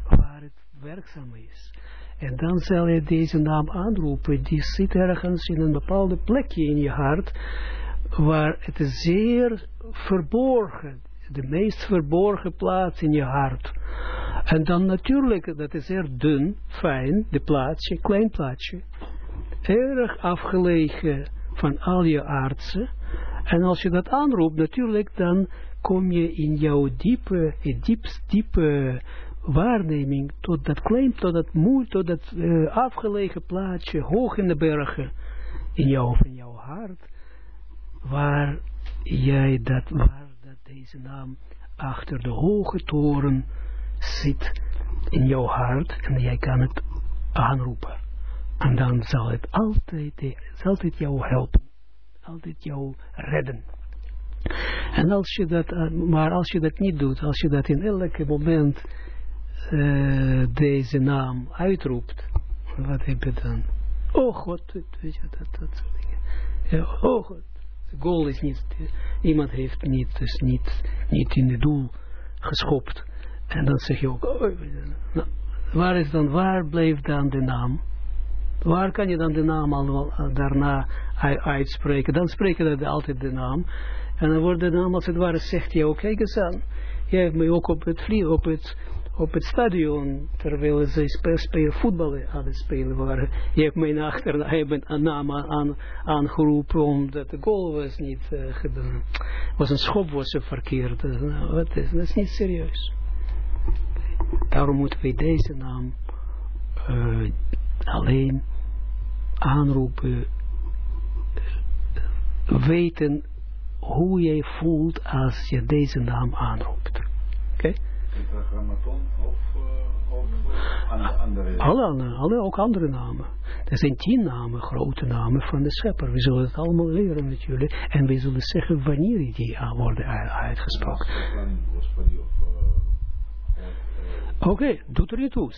Waar het werkzaam is. En dan zal je deze naam aanroepen, die zit ergens in een bepaalde plekje in je hart, waar het is zeer verborgen, de meest verborgen plaats in je hart. En dan natuurlijk, dat is zeer dun, fijn, de plaatsje, klein plaatsje, erg afgelegen van al je artsen. En als je dat aanroept, natuurlijk, dan kom je in jouw diepe, diepst diepe waarneming tot dat klein, tot dat moe, tot dat uh, afgelegen plaatsje, hoog in de bergen, in jouw, in jouw hart, waar jij dat, waar dat deze naam achter de hoge toren zit in jouw hart en jij kan het aanroepen. En dan zal het altijd, zal het jou helpen. Altijd jou redden. En als je dat, eh, maar als je dat niet doet, als je dat in elke moment uh, deze naam uitroept, wat heb je dan? Oh God, weet je, dat, dat soort dingen. Ja, oh God, de goal is niet, iemand heeft niet, dus niet, niet in het doel geschopt. En dan zeg je ook, oh, nou, waar is dan, waar bleef dan de naam? Waar kan je dan de naam al eh, daarna uitspreken? Dan spreken we altijd de naam. En dan wordt de naam als het ware, zegt je ook, kijk eens aan. Jij hebt mij ook op het vliegen, op het op het stadion, terwijl ze spelen, voetballen aan het spelen waren. Je hebt mijn achter, je bent een naam aan, aangeroepen omdat de goal was niet uh, gedaan. was een schop was verkeerd. Nou, wat is, dat is niet serieus. Daarom moeten we deze naam uh, alleen aanroepen, weten hoe jij voelt als je deze naam aanroept. Oké? Tetragrammaton of, uh, of uh, andere? Alle, alle, ook andere namen. Er zijn tien namen, grote namen van de schepper. We zullen het allemaal leren natuurlijk. En we zullen zeggen wanneer die worden uitgesproken. Oké, okay, doet er niet toe.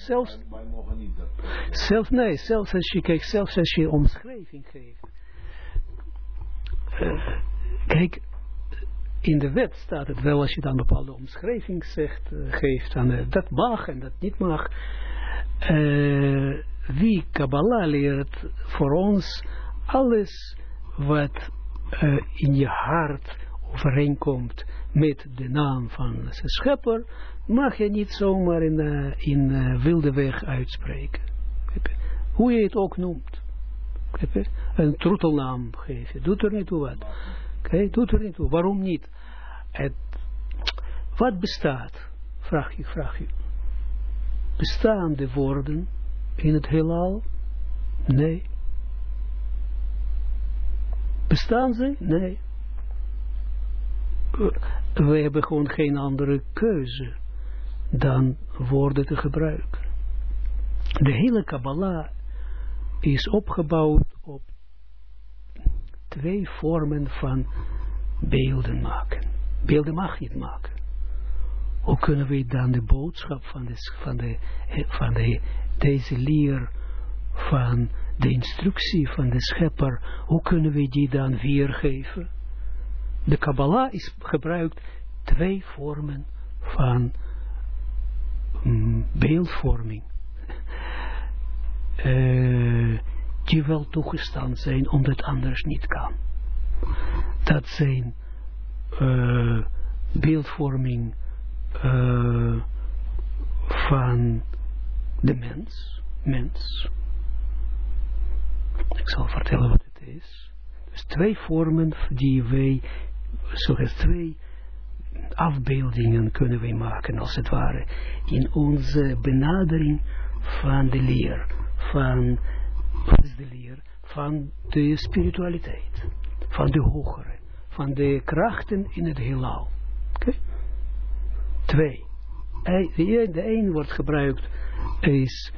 Zelfs, nee, zelfs als je, kijk, zelfs als je omschrijving geeft. Uh, kijk, in de wet staat het wel, als je dan bepaalde omschrijving zegt, uh, geeft, aan uh, dat mag en dat niet mag. Uh, wie Kabbalah leert voor ons, alles wat in je hart overeenkomt met de naam van zijn schepper, mag je niet zomaar in, in wilde weg uitspreken. Hoe je het ook noemt. Een troetelnaam geven, doet er niet toe wat. Okay, doet er niet toe. Waarom niet? Het, wat bestaat? Vraag je, vraag je. Bestaan de woorden in het heelal? Nee. Bestaan ze? Nee. We hebben gewoon geen andere keuze dan woorden te gebruiken. De hele Kabbalah is opgebouwd op twee vormen van beelden maken. Beelden mag niet maken. Hoe kunnen we dan de boodschap van, de, van, de, van de, deze leer, van de instructie van de schepper, hoe kunnen we die dan weergeven? De Kabbalah is gebruikt twee vormen van mm, beeldvorming. Uh, die wel toegestaan zijn, omdat anders niet kan. Dat zijn uh, beeldvorming uh, van de mens, mens. Ik zal vertellen wat het is. Dus twee vormen die wij, zoals twee afbeeldingen kunnen wij maken, als het ware, in onze benadering van de leer, van wat is de leer? Van de spiritualiteit. Van de hogere. Van de krachten in het heelal. Oké? Twee. Hij- De een wordt gebruikt is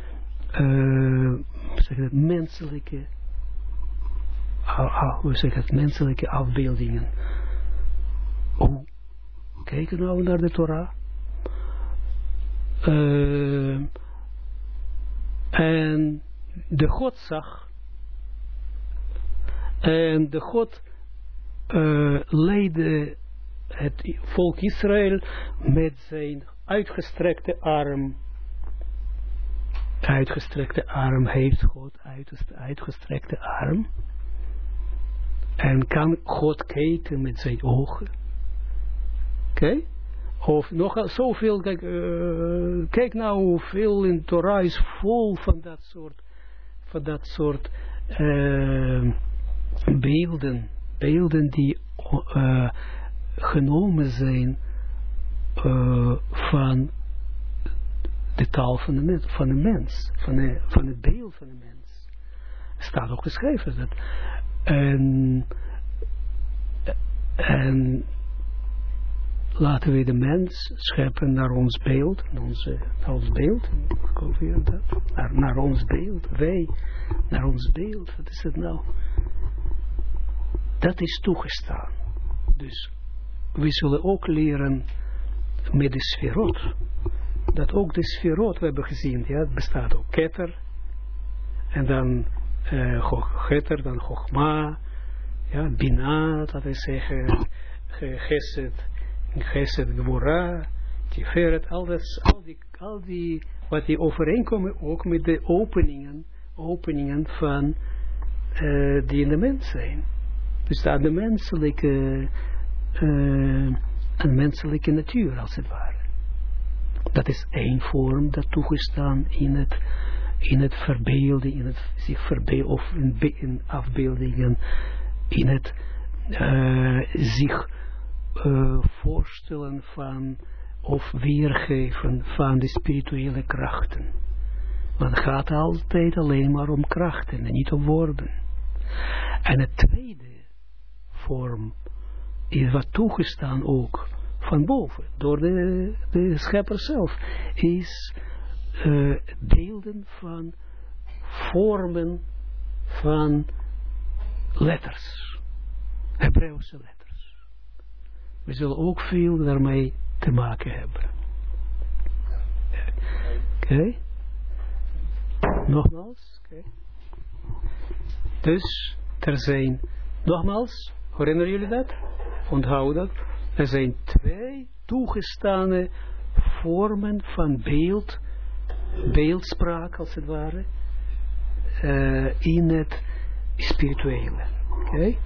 eh, zeg het, menselijke ah, hoe zeg het, menselijke afbeeldingen. Hoe? Kijken nou naar de Torah. Eh, en de God zag. En de God eh, leidde het volk Israël met zijn uitgestrekte arm. Uitgestrekte arm heeft God uitgest- uitgestrekte arm. En kan God kijken met zijn ogen. Oké? Of nogal zoveel, kijk, eh, kijk nou hoeveel in Torah is vol van dat soort, van dat soort eh, beelden. Beelden die eh, genomen zijn eh, van de taal van de mens, van de mens, van, van het beeld van de mens. Staat ook geschreven dat. En, en laten we de mens scheppen naar ons beeld, onze, ons beeld? Naar, naar ons beeld, wij, naar ons beeld, wat is het nou? Dat is toegestaan. Dus we zullen ook leren met de sferot, dat ook de sferot, we hebben gezien, ja, het bestaat ook ketter, en dan uh, getter, dan chogma, ja, bina, dat is zeggen, geset, geset, gwora, tiferet, al, dat, al, die, al die, wat die overeenkomen ook met de openingen, openingen van, uh, die in de mens zijn. Dus dat de menselijke, uh, een menselijke natuur, als het ware. Dat is één vorm dat toegestaan in het, in het verbeelden, in het zich verbeelden, of in, in afbeeldingen, in het uh, zich uh, voorstellen van, of weergeven van de spirituele krachten. Want het gaat altijd alleen maar om krachten en niet om woorden. En het tweede vorm is wat toegestaan ook van boven, door de, de schepper zelf, is uh, beelden van vormen van letters, Hebreeuwse letters. We zullen ook veel daarmee te maken hebben. Oké? Nogmaals? Dus, er zijn, nogmaals, herinneren jullie dat? Onthoud dat. Er zijn twee toegestane vormen van beeld, beeldspraak als het ware, uh, in het spirituele. Oké?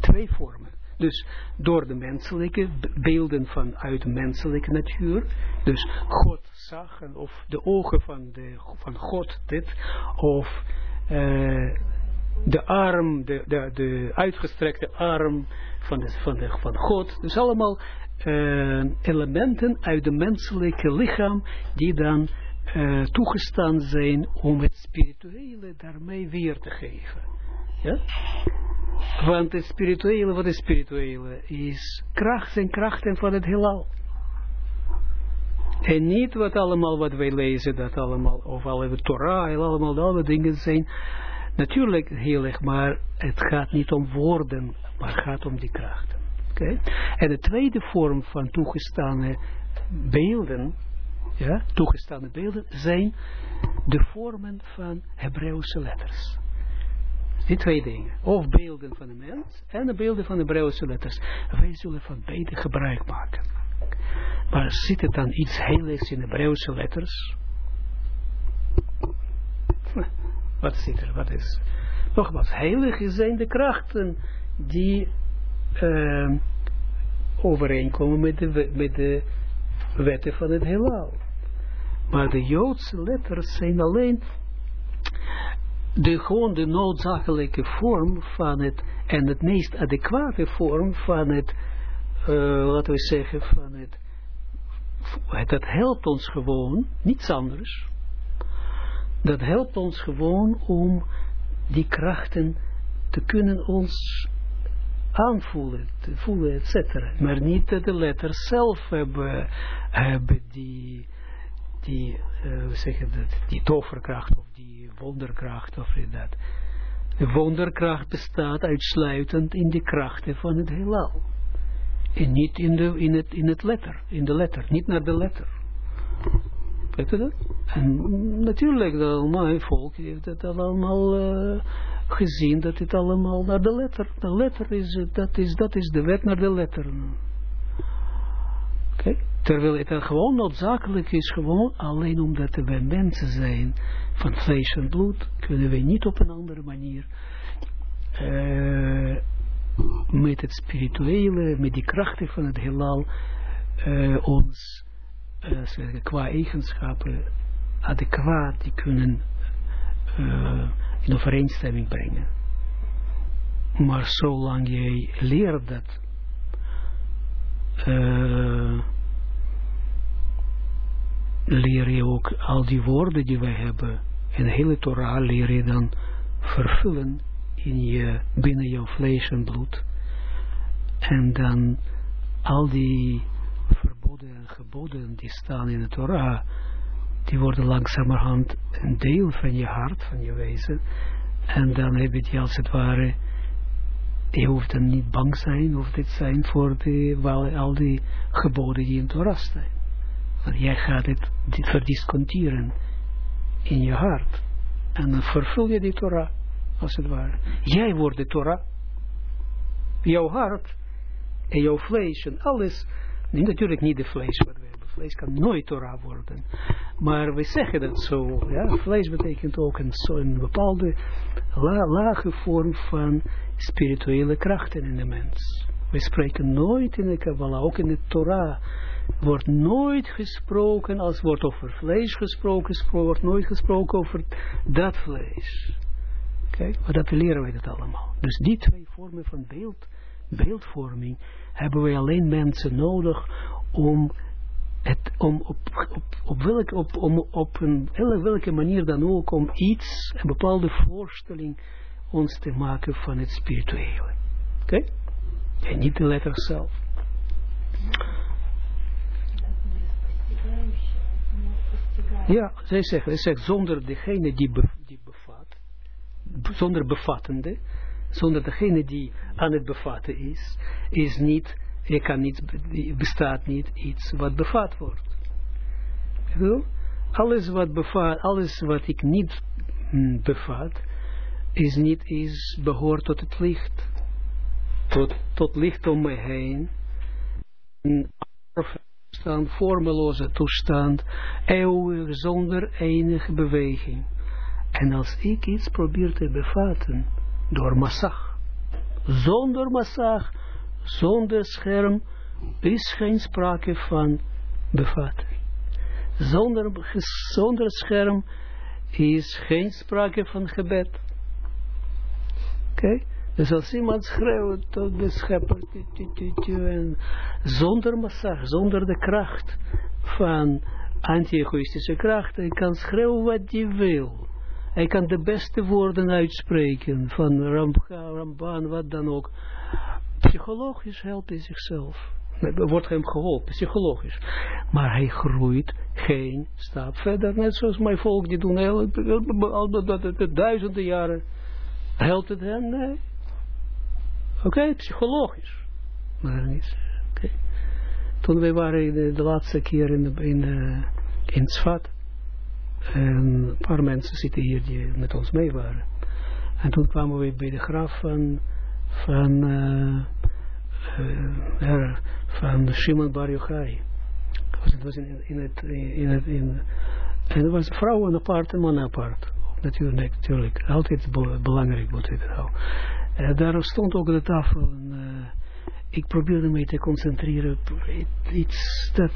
Twee vormen. Dus door de menselijke beelden vanuit menselijke natuur. Dus God zag, of de ogen van, de, van God dit, of uh, de arm, de, de, de uitgestrekte arm van, de, van, van God. Dus allemaal uh, elementen uit de menselijke lichaam die dan uh, toegestaan zijn om het spirituele daarmee weer te geven. Ja? Want het spirituele, wat is spirituele? Is kracht en krachten van het heelal. En niet wat allemaal wat wij lezen, dat allemaal, of alle Torah en allemaal alle dingen zijn. Natuurlijk heel erg, maar het gaat niet om woorden, maar het gaat om die krachten. Okay? En de tweede vorm van toegestane beelden, ja, toegestane beelden, zijn de vormen van Hebreeuwse letters. Die twee dingen. Of beelden van de mens en de beelden van de Hebreeuwse letters. Wij zullen van beide gebruik maken. Maar zit er dan iets heiligs in de Hebreeuwse letters? Wat zit er? Wat is? Nogmaals, heilig zijn de krachten die uh, overeenkomen met de, met de wetten van het heelal. Maar de Joodse letters zijn alleen de, gewoon de noodzakelijke vorm van het, en het meest adequate vorm van het, uh, laten we zeggen, van het, dat helpt ons gewoon, niets anders, dat helpt ons gewoon om die krachten te kunnen ons aanvoelen, te voelen, et cetera. Maar niet de letters zelf hebben, hebben die, die uh, hoe zeg je dat, die toverkracht of die wonderkracht of dat. De wonderkracht bestaat uitsluitend in de krachten van het heelal. En niet in, de, in, het, in het letter, in de letter, niet naar de letter. Weet je dat? En natuurlijk, dat mijn volk heeft het allemaal uh, gezien, dat het allemaal naar de letter, de letter is, dat is, dat is de wet naar de letter. Terwijl het gewoon noodzakelijk is, gewoon alleen omdat we mensen zijn van vlees en bloed, kunnen we niet op een andere manier uh, met het spirituele, met die krachten van het heelal, uh, ons uh, qua eigenschappen adequaat die kunnen in overeenstemming brengen. Maar zolang jij leert dat, uh, leer je ook al die woorden die wij hebben, en hele Torah leer je dan vervullen in je, binnen jouw vlees en bloed. En dan al die verboden en geboden die staan in de Torah, die worden langzamerhand een deel van je hart, van je wezen. En dan heb je die als het ware, je hoeft dan niet bang zijn of dit zijn voor de, wel, al die geboden die in Torah staan. Want jij gaat het verdisconteren in je hart. En dan vervul je die Torah, als het ware. Jij wordt de Torah. Jouw hart en jouw vlees en alles natuurlijk niet de vlees wat we. Vlees kan nooit Torah worden. Maar we zeggen dat zo. Ja? Vlees betekent ook een, een bepaalde la, lage vorm van spirituele krachten in de mens. We spreken nooit in de Kabbalah, ook in de Torah, wordt nooit gesproken, als wordt over vlees gesproken, wordt nooit gesproken over dat vlees. Okay? maar dat leren wij dat allemaal. Dus die twee vormen van beeld, beeldvorming hebben wij alleen mensen nodig om het, om op, op, op, welke, op, om, op een welke manier dan ook, om iets, een bepaalde voorstelling ons te maken van het spirituele. Oké? En niet de letter zelf. Ja, zij zeggen, zij zegt zonder degene die, die bevat, zonder bevattende, zonder degene die aan het bevatten is, is niet, je kan niet, bestaat niet iets wat bevat wordt. Alles wat bevat, alles wat ik niet mm, bevat, is niet, is, behoort tot het licht. Tot, tot licht om me heen. Een toestand, vormeloze toestand, eeuwig zonder enige beweging. En als ik iets probeer te bevatten, door massag. Zonder massag, zonder scherm, is geen sprake van bevatten. Zonder, zonder scherm is geen sprake van gebed. Oké? Okay? Dus als iemand schreeuwt tot de schepper, en zonder massage, zonder de kracht van anti-egoïstische kracht, hij kan schreeuwen wat hij wil. Hij kan de beste woorden uitspreken van Ramban, wat dan ook. Psychologisch helpt hij zichzelf. Wordt hem geholpen, psychologisch. Maar hij groeit geen stap verder. Net zoals mijn volk, die doen al duizenden jaren. Helpt het hem? Nee. Oké, psychologisch. Maar niet. Okay. Toen wij waren de, de laatste keer in, in, uh, in en een paar mensen zitten hier die met ons mee waren. En toen kwamen we bij de graf van, van, uh, van Shimon Bar Yochai. Het was in, in het, in het, in, en er was vrouwen apart en mannen apart. Natuurlijk, natuurlijk. Altijd belangrijk moet je het uh, daar stond ook de tafel. En, uh, ik probeerde me te concentreren op iets dat.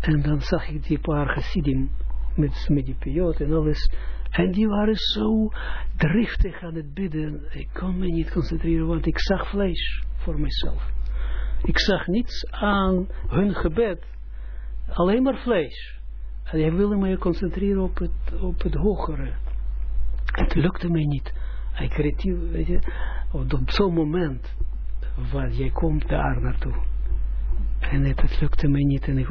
En dan zag ik die paar gesidim met, met die periode en alles. En die waren zo driftig aan het bidden. Ik kon me niet concentreren, want ik zag vlees voor mezelf. Ik zag niets aan hun gebed. Alleen maar vlees. En ik wilde me concentreren op het, op het hogere. Het lukte mij niet. Ik kreeg, weet je, op zo'n moment wat jij komt daar naartoe. En het, lukte mij niet. En, ik,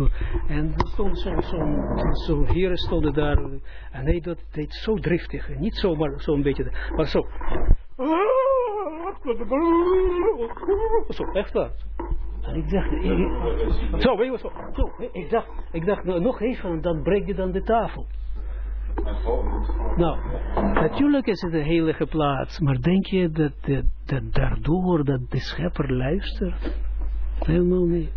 en stond zo'n zo, zo, hier stonden daar. En hij dat, deed zo driftig. Niet zomaar zo'n beetje, maar zo. Zo, echt waar. En ik dacht, zo, weet je zo, zo, ik dacht, ik dacht nog even, dan breek je dan de tafel. Nou, natuurlijk is het een heilige plaats, maar denk je dat, dat, dat daardoor dat de schepper luistert? Helemaal niet.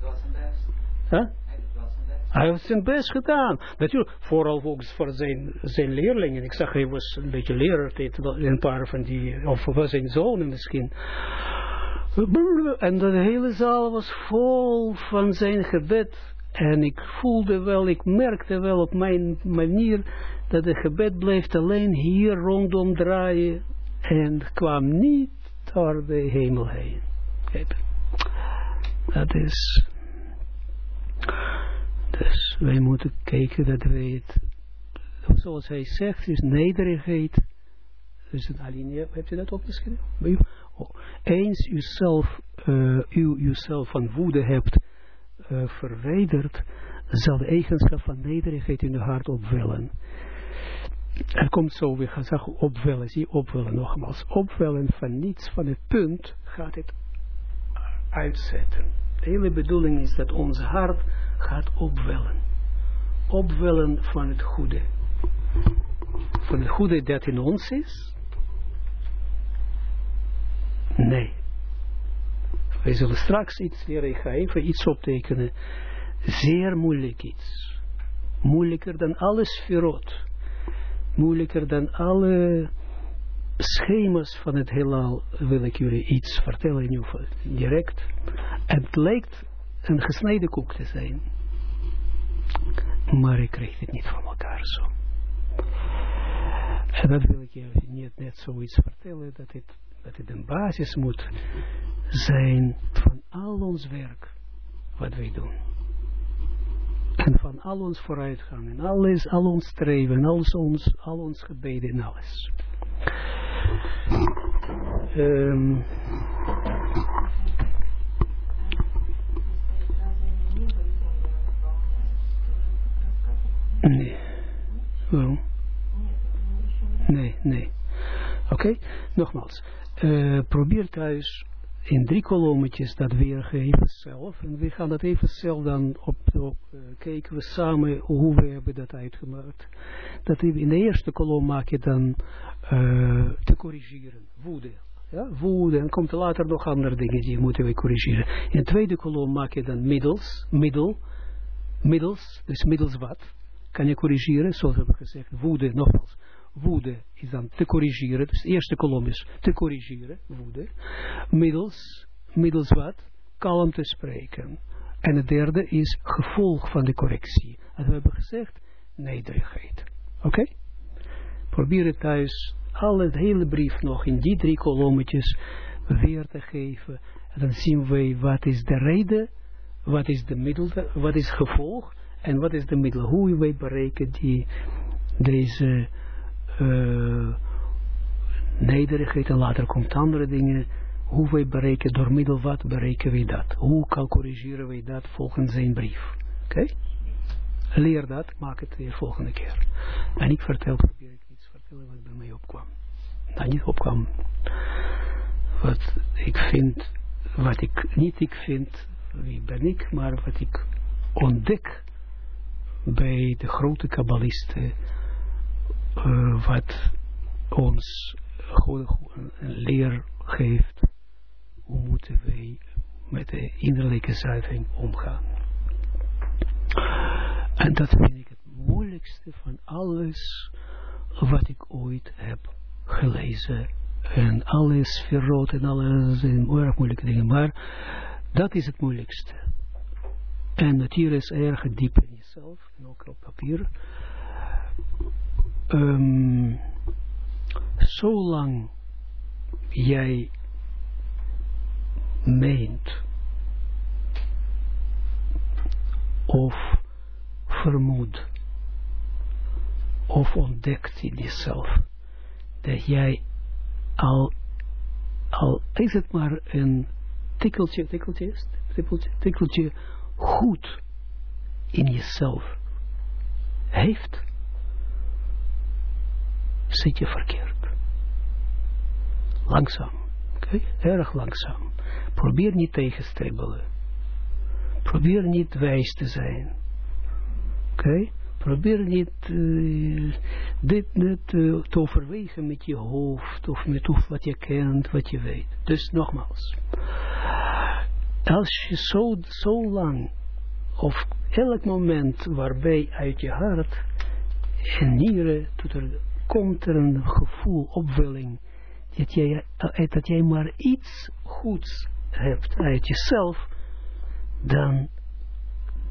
Hij heeft zijn best gedaan. Natuurlijk, vooral ook voor zijn, zijn leerlingen. Ik zag, hij was een beetje leraar, een paar van die, of was zijn zonen misschien. En de hele zaal was vol van zijn gebed. En ik voelde wel, ik merkte wel op mijn manier, dat het gebed bleef alleen hier rondom draaien. En kwam niet door de hemel heen. Dat is... Dus wij moeten kijken dat wij het, zoals hij zegt, is nederigheid. Dus een alinea, heb je dat opgeschreven? Oh. Eens u zelf, uh, u uzelf van woede hebt uh, verwijderd, zal de eigenschap van nederigheid in uw hart opwellen. Er komt zo weer gezegd opwellen, zie opwellen nogmaals. Opwellen van niets, van het punt, gaat het uitzetten. De hele bedoeling is dat ons hart gaat opwellen. Opwellen van het goede. Van het goede dat in ons is? Nee. Wij zullen straks iets leren. Ik ga even iets optekenen. Zeer moeilijk iets. Moeilijker dan alles verrot. Moeilijker dan alle schema's van het heelal wil ik jullie iets vertellen nu direct. Het lijkt een gesneden koek te zijn. Maar ik krijg het niet van elkaar zo. En dat wil ik je niet net zoiets vertellen, dat het, dat het een basis moet zijn van al ons werk, wat wij doen. En van al ons vooruitgang, en alles, al ons streven, al ons, al ons gebeden en alles. Um, Nee. Waarom? Nee, nee. Oké, nogmaals. Uh, probeer thuis in drie kolommetjes dat weergeven zelf. En we gaan dat even zelf dan op, op uh, kijken we samen hoe we hebben dat uitgemaakt. Dat in de eerste kolom maak je dan uh, te corrigeren, woede. Ja, woede, en komt er later nog andere dingen die moeten we corrigeren. In de tweede kolom maak je dan middels, middel, middels, dus middels wat kan je corrigeren, zoals we hebben gezegd, woede, nogmaals, woede is dan te corrigeren, dus de eerste kolom is te corrigeren, woede, middels, middels wat, kalm te spreken. En het derde is gevolg van de correctie. En we hebben gezegd, nederigheid. Oké? Okay? Probeer het thuis, alle, de hele brief nog in die drie kolommetjes weer te geven. En dan zien we wat is de reden, wat is de middel, wat is gevolg en wat is de middel? Hoe wij bereiken die, deze uh, nederigheid en later komt andere dingen. Hoe wij bereiken, door middel wat bereiken wij dat? Hoe corrigeren wij dat volgens zijn brief? Oké? Leer dat, maak het de volgende keer. En ik vertel, probeer ik iets vertellen wat bij mij opkwam. Nou, niet opkwam. Wat ik vind, wat ik niet ik vind, wie ben ik, maar wat ik ontdek bij de grote kabbalisten uh, wat ons een leer geeft hoe moeten wij met de innerlijke zuivering omgaan. En dat vind ik het moeilijkste van alles wat ik ooit heb gelezen. En alles verrood en alles zijn erg moeilijke dingen. Maar dat is het moeilijkste. En hier is erg diep in jezelf, en ook op papier. Um, zolang jij meent of vermoedt of ontdekt in jezelf dat jij al, al is het maar een tikkeltje, tikkeltje, tikkeltje, tikkeltje goed in jezelf heeft, zit je verkeerd. Langzaam. Oké? Erg langzaam. Probeer niet tegenstribbelen. Probeer niet wijs te zijn. Oké? Probeer niet uh, dit net uh, te overwegen met je hoofd of met wat je kent, wat je weet. Dus nogmaals. Als je zo, zo lang of elk moment waarbij uit je hart en nieren tot er, komt er een gevoel, opwelling, dat jij, dat jij maar iets goeds hebt uit jezelf, dan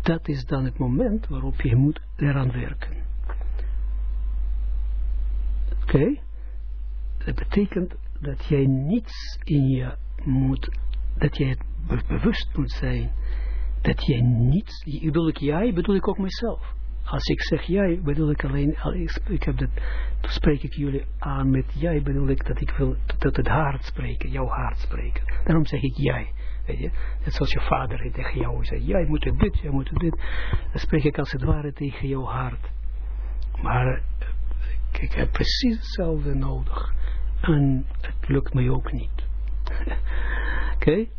dat is dan het moment waarop je moet eraan werken. Oké? Dat betekent dat jij niets in je moet, dat jij het bewust moet zijn, dat jij niets, bedoel ik jij, bedoel ik ook mezelf. Als ik zeg jij, bedoel ik alleen, ik heb dat, spreek ik jullie aan met jij, bedoel ik dat ik wil dat het hart spreken, jouw hart spreken. Daarom zeg ik jij. Weet je, net zoals je vader tegen jou zegt, jij moet dit, jij moet dit. Dan spreek ik als het ware tegen jouw hart. Maar ik heb precies hetzelfde nodig. En het lukt mij ook niet. (laughs) Oké? Okay?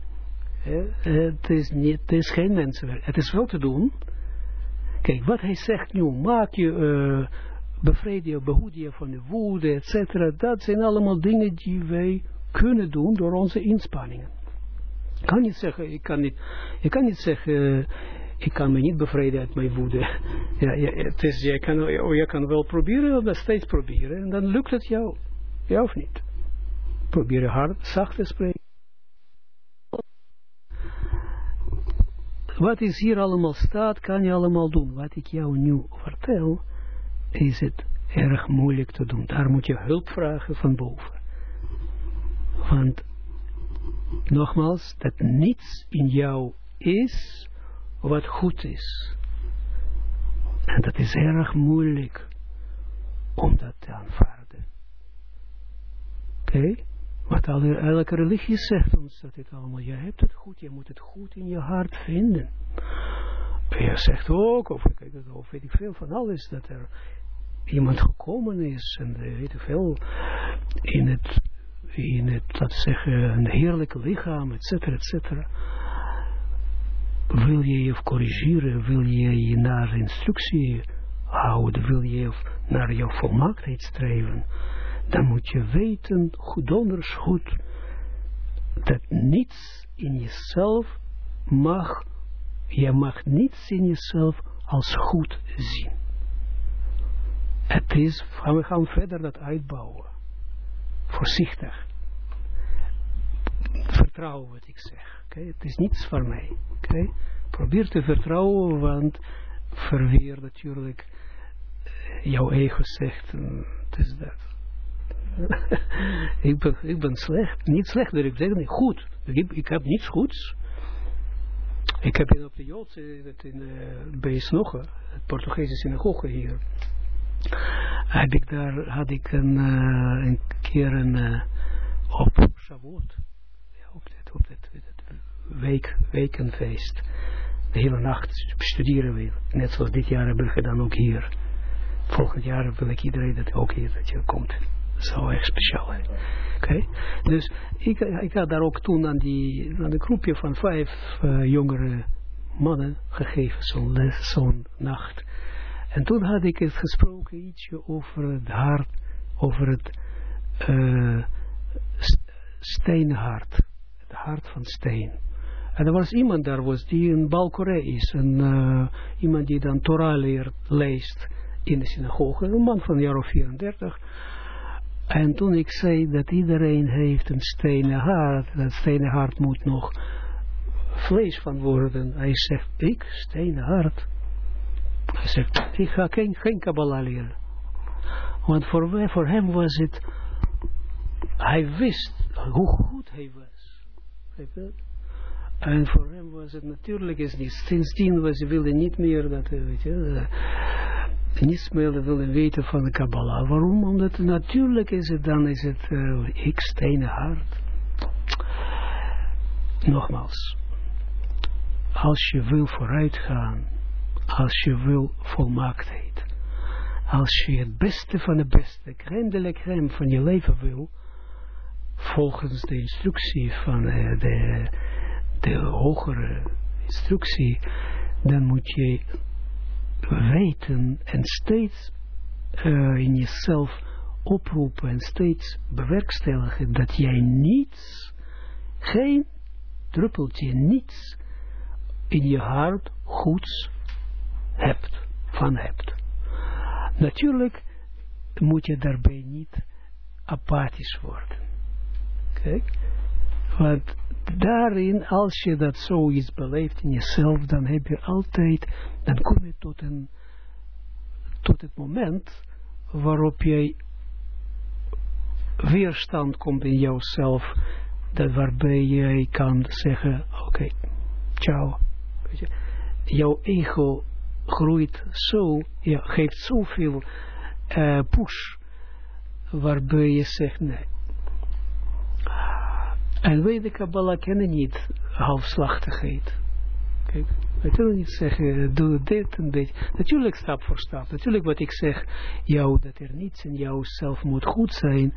Het is niet, het is geen mensenwerk. Het is wel te doen. Kijk, wat hij zegt nu, maak je, uh, bevrijd je, behoed je van de woede, et cetera. Dat zijn allemaal dingen die wij kunnen doen door onze inspanningen kan niet zeggen, ik kan niet, je kan niet zeggen, ik kan me niet bevrijden uit mijn woede. (laughs) Ja, het is, je, kan, je kan wel proberen, dat steeds proberen, en dan lukt het jou, ja of niet. Probeer hard, zacht te spreken. Wat is hier allemaal staat, kan je allemaal doen. Wat ik jou nu vertel, is het erg moeilijk te doen. Daar moet je hulp vragen van boven. Want nogmaals, dat niets in jou is wat goed is. En dat is erg moeilijk om dat te aanvaarden. Oké? Want elke religie zegt ons dat dit allemaal, je hebt het goed, je moet het goed in je hart vinden. En je zegt ook, of, of weet ik veel van alles, dat er iemand gekomen is en weet ik veel, in het in het, laten zeggen, een heerlijk lichaam, et cetera. Wil je je corrigeren, wil je je naar instructie houden, wil je naar jouw volmaaktheid streven, dan moet je weten, donders goed, dat niets in jezelf mag, je mag niets in jezelf als goed zien. Het is, we gaan verder dat uitbouwen voorzichtig. Vertrouw wat ik zeg. Okay? Het is niets voor mij. Okay? Probeer te vertrouwen, want verweer natuurlijk uh, jouw ego zegt, uh, het is dat. (laughs) ik, ben, ik ben slecht, niet ik zeg niet goed. Ik, ik heb niets goeds. Ik heb in op de Joodse, in de, bij Snoche, het Portugese synagoge hier, heb ik daar, had ik een, uh, een keer een, uh, op Shavuot, ja, op dit, op dit week, wekenfeest, de hele nacht studeren we, net zoals dit jaar hebben we gedaan ook hier. Volgend jaar wil ik iedereen dat ook hier dat je komt. Zo erg speciaal. Oké, dus ik, ik had daar ook toen aan, die, aan een groepje van vijf uh, jongere mannen gegeven, zo'n zo'n nacht. En toen had ik het gesproken ietsje over het hart, over het uh, stenen hart. Het hart van steen. En er was iemand daar was die een Balkoré is. Een, uh, iemand die dan Torah leert, leest in de synagoge. Een man van een jaar of 34. En toen ik zei dat iedereen heeft een stenen hart. Dat stenen hart moet nog vlees van worden. Hij zegt, ik, stenen hart. Hij zegt, ik ga geen, geen Kabbalah leren. Want voor, hem was het, hij wist hoe goed hij was. En voor hem was het natuurlijk is niet. Sindsdien was wilde niet meer dat, weet je, niets meer wilde weten van de Kabbalah. Waarom? Omdat natuurlijk is het dan, is het uh, ik stenen hart. nogmaals, als je wil vooruitgaan, als je wil volmaaktheid, als je het beste van het beste, crème de la van je leven wil, volgens de instructie van uh, de, de hogere instructie, dan moet je weten en steeds uh, in jezelf oproepen en steeds bewerkstelligen dat jij niets, geen druppeltje, niets in je hart goeds hebt, van hebt. Natuurlijk moet je daarbij niet apathisch worden. Kijk, want daarin, als je dat zoiets beleeft in jezelf, dan heb je altijd, dan kom je tot een, tot het moment waarop jij weerstand komt in jouzelf, dat waarbij jij kan zeggen, oké, ciao. Jouw ego groeit zo, ja, geeft zoveel uh, push, waarbij je zegt, nee. En wij de Kabbalah kennen niet halfslachtigheid. Kijk, wij kunnen niet zeggen, doe dit een beetje. Natuurlijk stap voor stap. Natuurlijk wat ik zeg, jou, dat er niets in jou zelf moet goed zijn,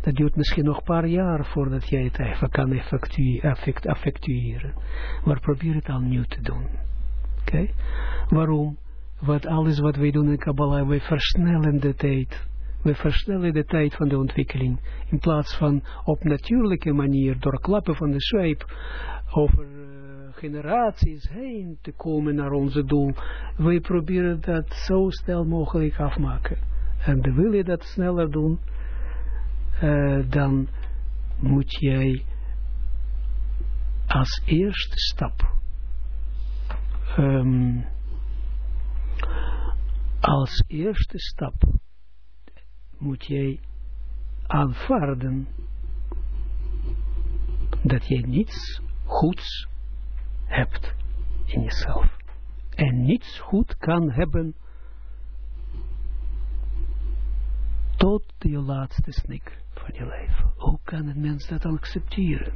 dat duurt misschien nog een paar jaar voordat jij het even kan effectueren. Maar probeer het al nieuw te doen. Oké? Waarom? Wat alles wat wij doen in Kabbalah, wij versnellen de tijd. We versnellen de tijd van de ontwikkeling. In plaats van op natuurlijke manier, door klappen van de zweep, over uh, generaties heen te komen naar onze doel. Wij proberen dat zo snel mogelijk afmaken. En wil je dat sneller doen, uh, dan moet jij als eerste stap um, als eerste stap moet jij aanvaarden dat je niets goeds hebt in jezelf. En niets goed kan hebben tot je laatste snik van je leven. Hoe kan een mens dat accepteren?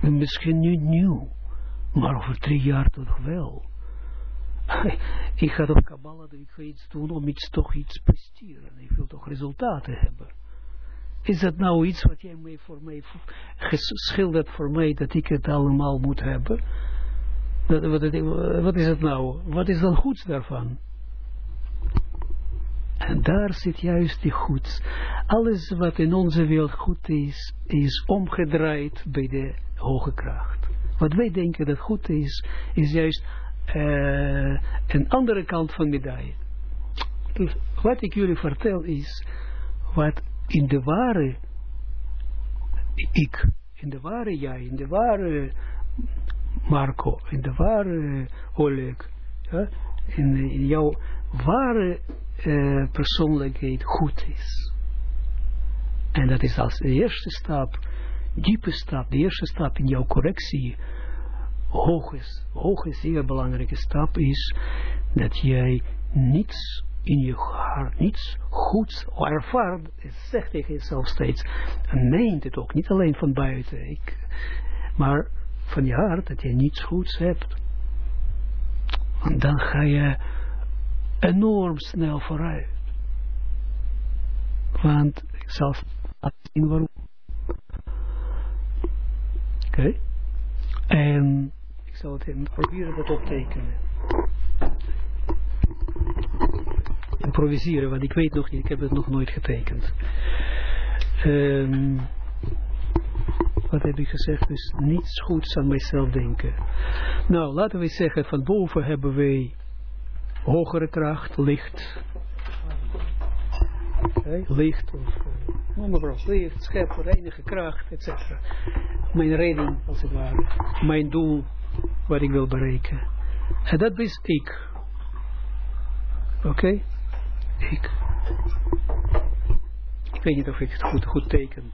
Misschien nu nieuw, maar over drie jaar toch wel. Ik ga toch Kabbalah, ik ga iets doen om iets, toch iets presteren. Ik wil toch resultaten hebben. Is dat nou iets wat jij mij voor mij geschilderd voor mij, dat ik het allemaal moet hebben? Dat, wat, wat is het nou? Wat is dan goeds daarvan? En daar zit juist die goeds. Alles wat in onze wereld goed is, is omgedraaid bij de hoge kracht. Wat wij denken dat goed is, is juist uh, een andere kant van medaille. Dus wat ik jullie vertel is, wat in de ware ik, in de ware jij, in de ware Marco, in de ware Oleg, ja, in, in jouw ware uh, persoonlijkheid goed is. En dat is als eerste stap, diepe stap, de eerste stap in jouw correctie, hoog is, hoog is, zeer belangrijke stap is, dat jij niets in je hart, niets goeds ervaart, zegt tegen jezelf steeds, en meent het ook, niet alleen van buiten, ik, maar van je hart, dat je niets goeds hebt. Want dan ga je enorm snel vooruit. Want ik zal zien waarom. Oké. En zal het even proberen dat optekenen. Improviseren, want ik weet nog niet, ik heb het nog nooit getekend. Um, wat heb ik gezegd? Dus niets goeds aan mijzelf denken. Nou, laten we zeggen, van boven hebben wij hogere kracht, licht. Licht, of uh, noem maar op, licht, schepper, enige kracht, etc. Mijn reden, als het ware. Mijn doel, wat ik wil bereiken. En dat is ik. Oké? Ik. Ik weet niet of ik het goed, goed teken.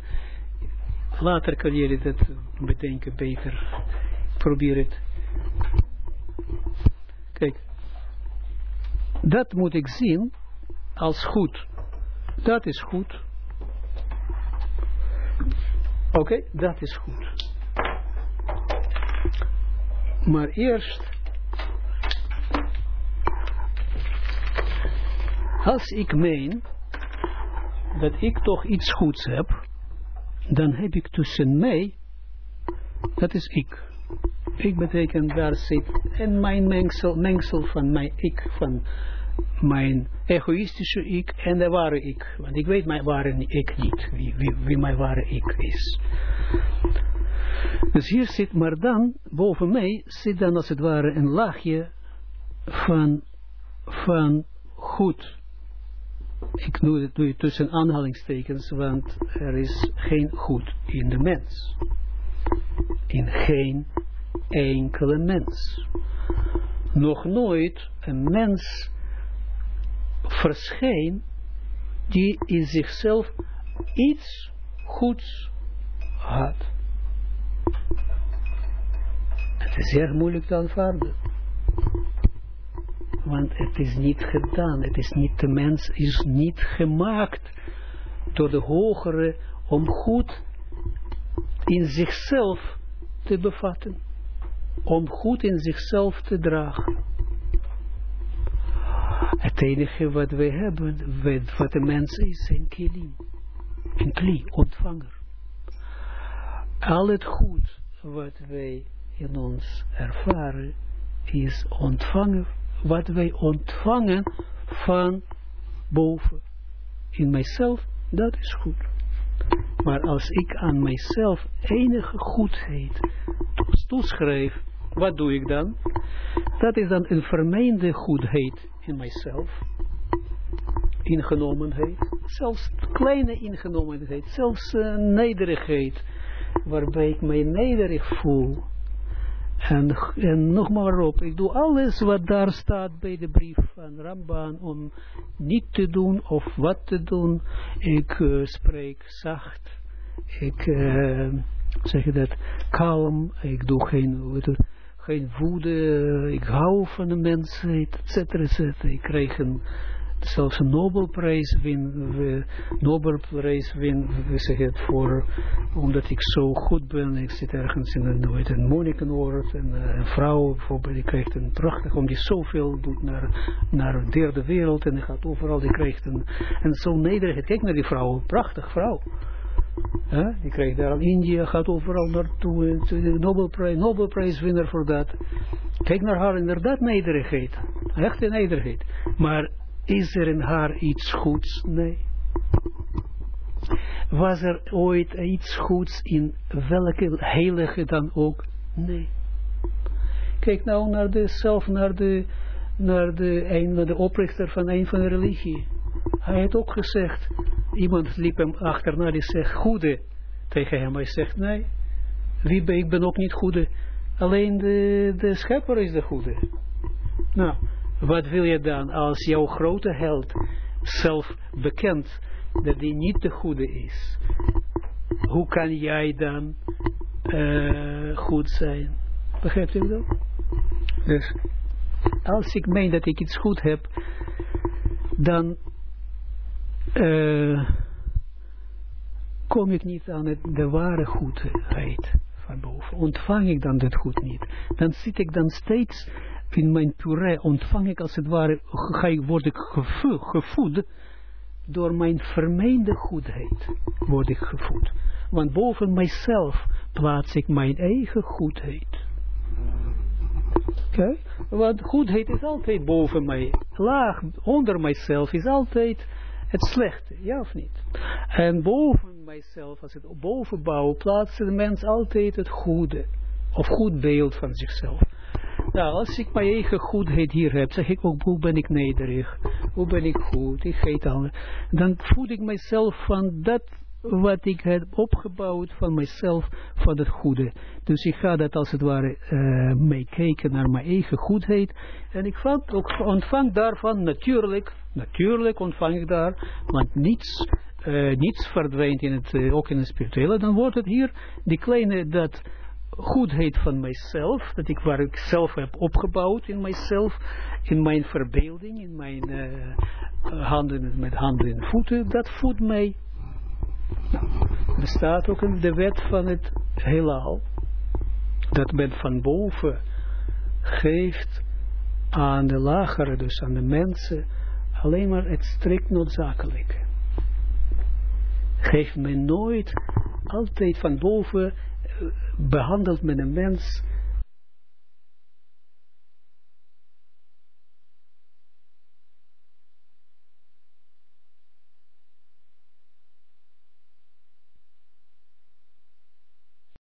Later kan jullie dat bedenken beter. Probeer het. Kijk. Dat moet ik zien als goed. Dat is goed. Oké, dat is goed. Maar eerst, als ik meen dat ik toch iets goeds heb, dan heb ik tussen mij, dat is ik. Ik betekent daar zit en mijn mengsel, mengsel van mijn ik, van mijn egoïstische ik en de ware ik. Want ik weet mijn ware ik niet, wie, wie mijn ware ik is. Dus hier zit, maar dan, boven mij, zit dan als het ware een laagje van, van goed. Ik doe het, doe tussen aanhalingstekens, want er is geen goed in de mens. In geen enkele mens. Nog nooit een mens verscheen die in zichzelf iets goeds had. Erg moeilijk te aanvaarden. Want het is niet gedaan. Het is niet, de mens is niet gemaakt door de hogere om goed in zichzelf te bevatten. Om goed in zichzelf te dragen. Het enige wat wij hebben, wat de mens is, een kli. Een kli, ontvanger. Al het goed wat wij in ons ervaren, is ontvangen, wat wij ontvangen van boven. In mijzelf, dat is goed. Maar als ik aan mijzelf enige goedheid toeschrijf, wat doe ik dan? Dat is dan een vermeende goedheid in mijzelf. Ingenomenheid. Zelfs kleine ingenomenheid. Zelfs uh, nederigheid. Waarbij ik mij nederig voel. En, en nog maar op. Ik doe alles wat daar staat bij de brief van Ramban. Om niet te doen of wat te doen. Ik uh, spreek zacht. Ik uh, zeg dat kalm. Ik doe geen... Geen woede, ik hou van de mensheid, et cetera, et cetera. Ik kreeg een, zelfs een Nobelprijs win, we, Nobelprijs win, het voor, omdat ik zo goed ben, ik zit ergens in een, weet een monnikenoord, en uh, een vrouw bijvoorbeeld, die krijgt een prachtig, omdat die zoveel doet naar, naar de derde wereld, en die gaat overal, die krijgt een, en zo nederigheid, kijk naar die vrouw, prachtig vrouw, Huh? Die krijgt daar in India, gaat overal naartoe, de Nobelprijs, Nobelprijswinnaar voor dat. Kijk naar haar inderdaad nederigheid, echte nederigheid. Maar is er in haar iets goeds? Nee. Was er ooit iets goeds in welke heilige dan ook? Nee. Kijk nou naar de, zelf naar de, naar de, een, naar de oprichter van een van de religie. Hij heeft ook gezegd, iemand liep hem achterna, die zegt goede tegen hem. Hij zegt, nee, wie ben, ik ben ook niet goede. Alleen de, de schepper is de goede. Nou, wat wil je dan als jouw grote held zelf bekend dat hij niet de goede is? Hoe kan jij dan uh, goed zijn? Begrijpt u dat? Dus, als ik meen dat ik iets goed heb, dan uh, kom ik niet aan het, de ware goedheid van boven. Ontvang ik dan dat goed niet. Dan zit ik dan steeds in mijn puree, ontvang ik als het ware, word ik gevoed, door mijn vermeende goedheid. Word ik gevoed. Want boven mijzelf plaats ik mijn eigen goedheid. Oké? Want goedheid is altijd boven mij. Laag, onder mijzelf is altijd het slechte, ja of niet? En boven mijzelf, als het bovenbouw, plaatst de mens altijd het goede. Of goed beeld van zichzelf. Nou, als ik mijn eigen goedheid hier heb, zeg ik ook, hoe ben ik nederig? Hoe ben ik goed? Ik geef al. Dan voed ik mijzelf van dat wat ik heb opgebouwd van mijzelf, van het goede. Dus ik ga dat als het ware uh, meekijken naar mijn eigen goedheid. En ik ook, ontvang daarvan natuurlijk, natuurlijk ontvang ik daar, want niets, uh, niets verdwijnt in het, uh, ook in het spirituele. Dan wordt het hier, die kleine, dat goedheid van mijzelf, dat ik waar ik zelf heb opgebouwd in mijzelf, in mijn verbeelding, in mijn handen met handen en voeten, dat voedt mij er staat ook in de wet van het heelal, dat men van boven geeft aan de lagere, dus aan de mensen, alleen maar het strikt noodzakelijke. Geeft men nooit, altijd van boven, behandelt men een mens